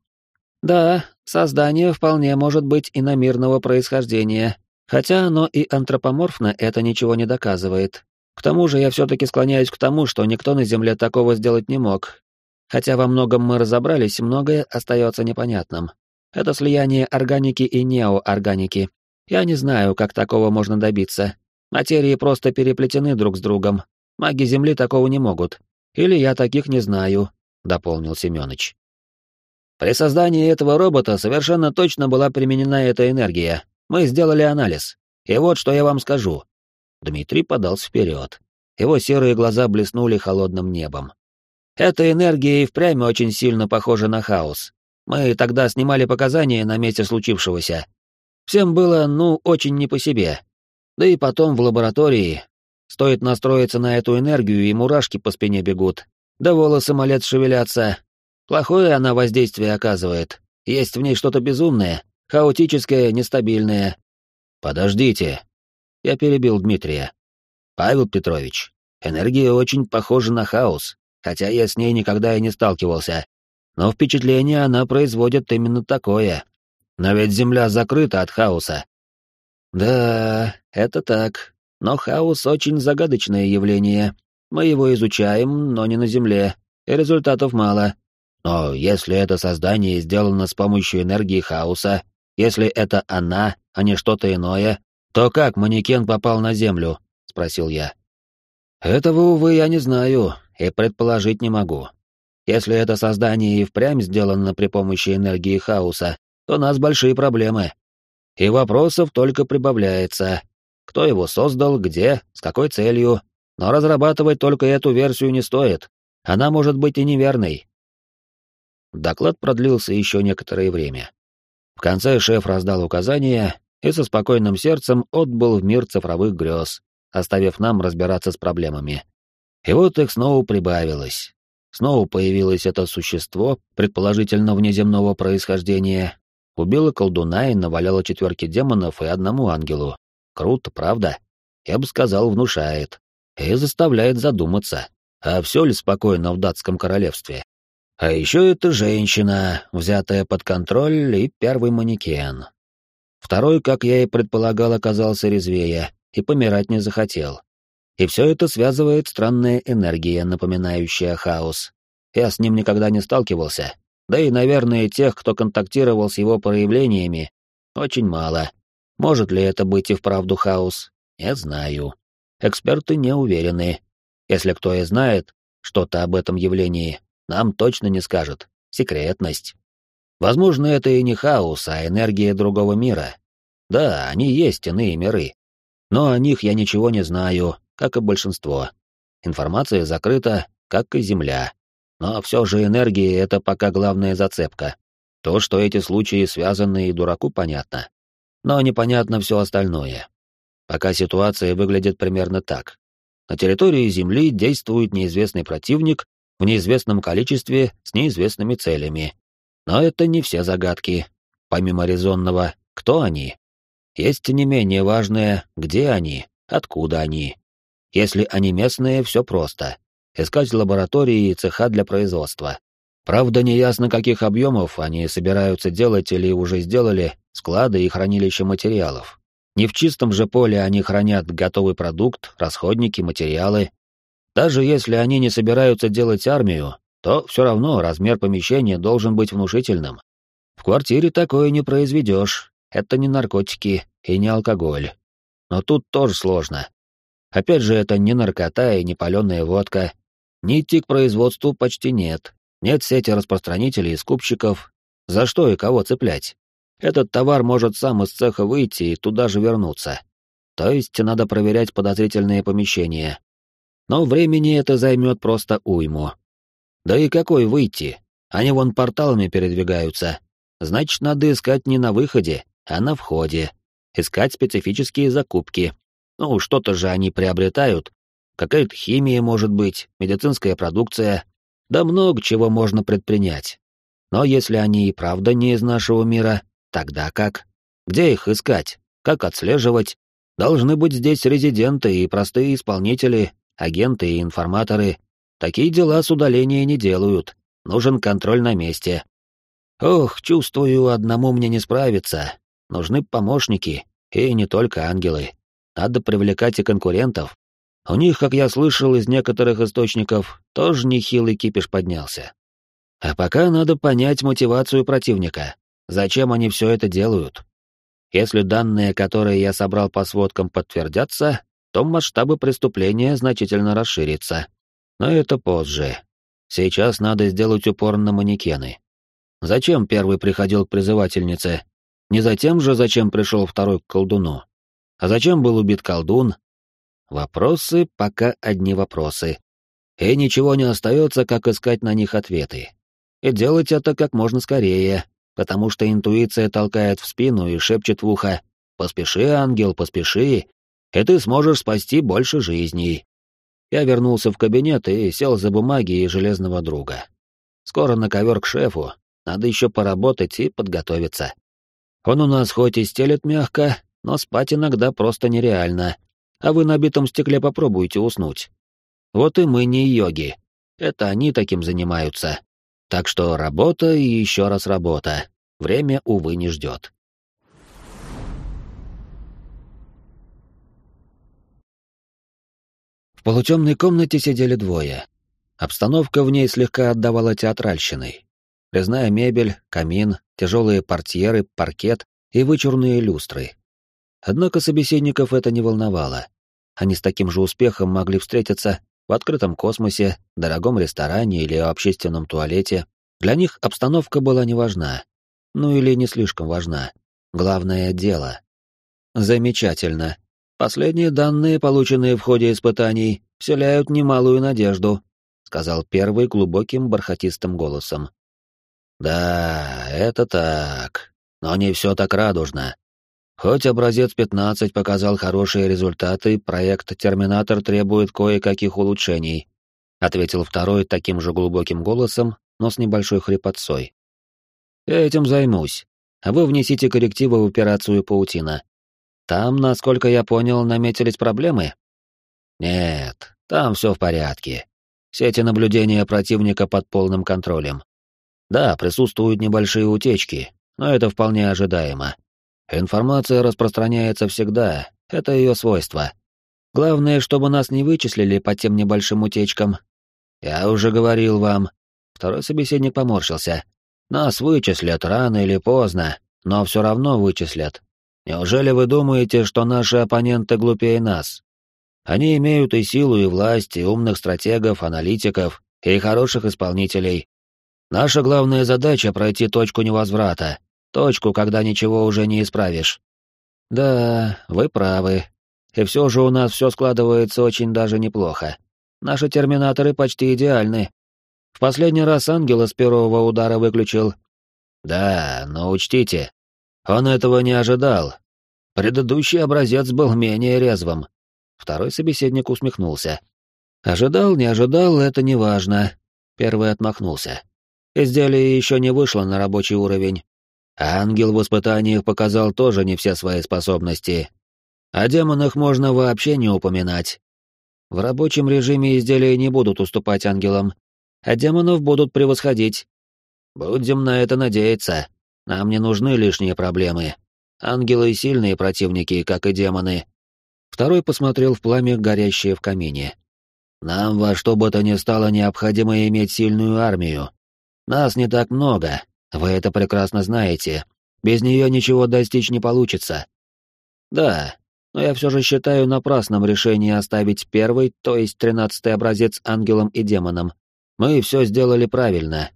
Да, создание вполне может быть иномирного происхождения, хотя оно и антропоморфно, это ничего не доказывает. К тому же я все-таки склоняюсь к тому, что никто на Земле такого сделать не мог. Хотя во многом мы разобрались, многое остается непонятным. Это слияние органики и неоорганики. Я не знаю, как такого можно добиться, Материи просто переплетены друг с другом. Маги Земли такого не могут. Или я таких не знаю», — дополнил Семёныч. «При создании этого робота совершенно точно была применена эта энергия. Мы сделали анализ. И вот что я вам скажу». Дмитрий подался вперед. Его серые глаза блеснули холодным небом. «Эта энергия и впрямь очень сильно похожа на хаос. Мы тогда снимали показания на месте случившегося. Всем было, ну, очень не по себе. Да и потом в лаборатории. Стоит настроиться на эту энергию, и мурашки по спине бегут. Да волосы малец шевелятся. Плохое она воздействие оказывает. Есть в ней что-то безумное, хаотическое, нестабильное. Подождите. Я перебил Дмитрия. Павел Петрович, энергия очень похожа на хаос, хотя я с ней никогда и не сталкивался. Но впечатление она производит именно такое. Но ведь Земля закрыта от хаоса, да, это так. Но хаос очень загадочное явление. Мы его изучаем, но не на Земле, и результатов мало. Но если это создание сделано с помощью энергии хаоса, если это она, а не что-то иное, то как манекен попал на Землю? спросил я. Этого, увы, я не знаю и предположить не могу. Если это создание и впрямь сделано при помощи энергии хаоса, то у нас большие проблемы и вопросов только прибавляется. Кто его создал, где, с какой целью, но разрабатывать только эту версию не стоит, она может быть и неверной. Доклад продлился еще некоторое время. В конце шеф раздал указания и со спокойным сердцем отбыл в мир цифровых грез, оставив нам разбираться с проблемами. И вот их снова прибавилось. Снова появилось это существо, предположительно внеземного происхождения, Убила колдуна и наваляла четверки демонов и одному ангелу. Круто, правда? Я бы сказал, внушает. И заставляет задуматься, а все ли спокойно в датском королевстве. А еще это женщина, взятая под контроль, и первый манекен. Второй, как я и предполагал, оказался резвее и помирать не захотел. И все это связывает странная энергия, напоминающая хаос. Я с ним никогда не сталкивался, да и, наверное, тех, кто контактировал с его проявлениями, очень мало. Может ли это быть и вправду хаос? Не знаю. Эксперты не уверены. Если кто и знает что-то об этом явлении, нам точно не скажет. Секретность. Возможно, это и не хаос, а энергия другого мира. Да, они есть иные миры. Но о них я ничего не знаю, как и большинство. Информация закрыта, как и Земля. Но все же энергия — это пока главная зацепка. То, что эти случаи связаны, и дураку понятно. Но непонятно все остальное. Пока ситуация выглядит примерно так. На территории Земли действует неизвестный противник в неизвестном количестве с неизвестными целями. Но это не все загадки. Помимо резонного «кто они?», есть не менее важное «где они?», «откуда они?». Если они местные, все просто искать лаборатории и цеха для производства. Правда, неясно, каких объемов они собираются делать или уже сделали склады и хранилища материалов. Не в чистом же поле они хранят готовый продукт, расходники, материалы. Даже если они не собираются делать армию, то все равно размер помещения должен быть внушительным. В квартире такое не произведешь. Это не наркотики и не алкоголь. Но тут тоже сложно. Опять же, это не наркота и не паленая водка. Нити к производству почти нет. Нет сети распространителей и скупщиков. За что и кого цеплять? Этот товар может сам из цеха выйти и туда же вернуться. То есть надо проверять подозрительные помещения. Но времени это займет просто уйму. Да и какой выйти? Они вон порталами передвигаются. Значит, надо искать не на выходе, а на входе. Искать специфические закупки. Ну, что-то же они приобретают. Какая-то химия, может быть, медицинская продукция. Да много чего можно предпринять. Но если они и правда не из нашего мира, тогда как? Где их искать? Как отслеживать? Должны быть здесь резиденты и простые исполнители, агенты и информаторы. Такие дела с удаления не делают. Нужен контроль на месте. Ох, чувствую, одному мне не справиться. Нужны помощники, и не только ангелы. Надо привлекать и конкурентов. У них, как я слышал из некоторых источников, тоже нехилый кипиш поднялся. А пока надо понять мотивацию противника. Зачем они все это делают? Если данные, которые я собрал по сводкам, подтвердятся, то масштабы преступления значительно расширятся. Но это позже. Сейчас надо сделать упор на манекены. Зачем первый приходил к призывательнице? Не затем же, зачем пришел второй к колдуну. А зачем был убит колдун? Вопросы пока одни вопросы. И ничего не остается, как искать на них ответы. И делать это как можно скорее, потому что интуиция толкает в спину и шепчет в ухо «Поспеши, ангел, поспеши, и ты сможешь спасти больше жизней». Я вернулся в кабинет и сел за бумаги и железного друга. Скоро на ковер к шефу, надо еще поработать и подготовиться. Он у нас хоть и стелет мягко, но спать иногда просто нереально. А вы на битом стекле попробуйте уснуть. Вот и мы не йоги. Это они таким занимаются. Так что работа и еще раз работа. Время, увы, не ждет. В полутемной комнате сидели двое. Обстановка в ней слегка отдавала театральщиной. Резная мебель, камин, тяжелые портьеры, паркет и вычурные люстры. Однако собеседников это не волновало. Они с таким же успехом могли встретиться в открытом космосе, дорогом ресторане или общественном туалете. Для них обстановка была не важна. Ну или не слишком важна. Главное — дело. Замечательно. Последние данные, полученные в ходе испытаний, вселяют немалую надежду, сказал первый глубоким бархатистым голосом. Да, это так. Но не все так радужно. Хоть образец 15 показал хорошие результаты, проект «Терминатор» требует кое-каких улучшений, ответил второй таким же глубоким голосом, но с небольшой хрипотцой. Я этим займусь, а вы внесите коррективы в операцию «Паутина». Там, насколько я понял, наметились проблемы? Нет, там все в порядке. Сети наблюдения противника под полным контролем. Да, присутствуют небольшие утечки, но это вполне ожидаемо. Информация распространяется всегда, это ее свойство. Главное, чтобы нас не вычислили по тем небольшим утечкам. Я уже говорил вам. Второй собеседник поморщился. Нас вычислят рано или поздно, но все равно вычислят. Неужели вы думаете, что наши оппоненты глупее нас? Они имеют и силу, и власть, и умных стратегов, аналитиков, и хороших исполнителей. Наша главная задача — пройти точку невозврата, точку, когда ничего уже не исправишь. Да, вы правы. И все же у нас все складывается очень даже неплохо. Наши терминаторы почти идеальны. В последний раз ангела с первого удара выключил. Да, но учтите, он этого не ожидал. Предыдущий образец был менее резвым. Второй собеседник усмехнулся. Ожидал, не ожидал, это не важно. Первый отмахнулся. Изделие еще не вышло на рабочий уровень. ангел в испытаниях показал тоже не все свои способности. О демонах можно вообще не упоминать. В рабочем режиме изделия не будут уступать ангелам, а демонов будут превосходить. Будем на это надеяться. Нам не нужны лишние проблемы. Ангелы — сильные противники, как и демоны. Второй посмотрел в пламя, горящее в камине. Нам во что бы то ни стало необходимо иметь сильную армию. Нас не так много, вы это прекрасно знаете. Без нее ничего достичь не получится. Да, но я все же считаю напрасным решение оставить первый, то есть тринадцатый образец ангелам и демонам. Мы все сделали правильно.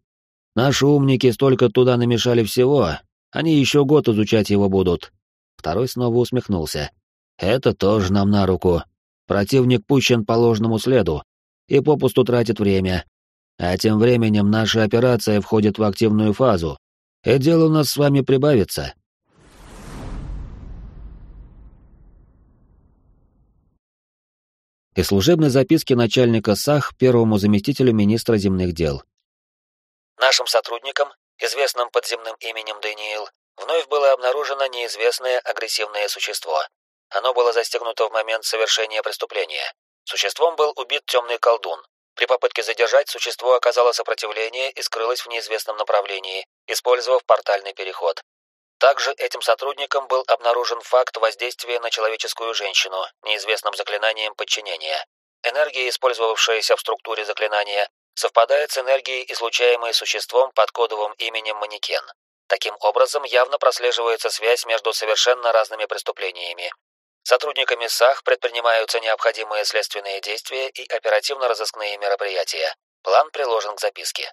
Наши умники столько туда намешали всего, они еще год изучать его будут. Второй снова усмехнулся. Это тоже нам на руку. Противник пущен по ложному следу и попусту тратит время. А тем временем наша операция входит в активную фазу, и дело у нас с вами прибавится. Из служебной записки начальника САХ первому заместителю министра земных дел. Нашим сотрудникам, известным под земным именем Даниил, вновь было обнаружено неизвестное агрессивное существо. Оно было застегнуто в момент совершения преступления. Существом был убит темный колдун. При попытке задержать существо оказало сопротивление и скрылось в неизвестном направлении, использовав портальный переход. Также этим сотрудникам был обнаружен факт воздействия на человеческую женщину неизвестным заклинанием подчинения. Энергия, использовавшаяся в структуре заклинания, совпадает с энергией, излучаемой существом под кодовым именем Манекен. Таким образом, явно прослеживается связь между совершенно разными преступлениями. Сотрудниками САХ предпринимаются необходимые следственные действия и оперативно-розыскные мероприятия. План приложен к записке.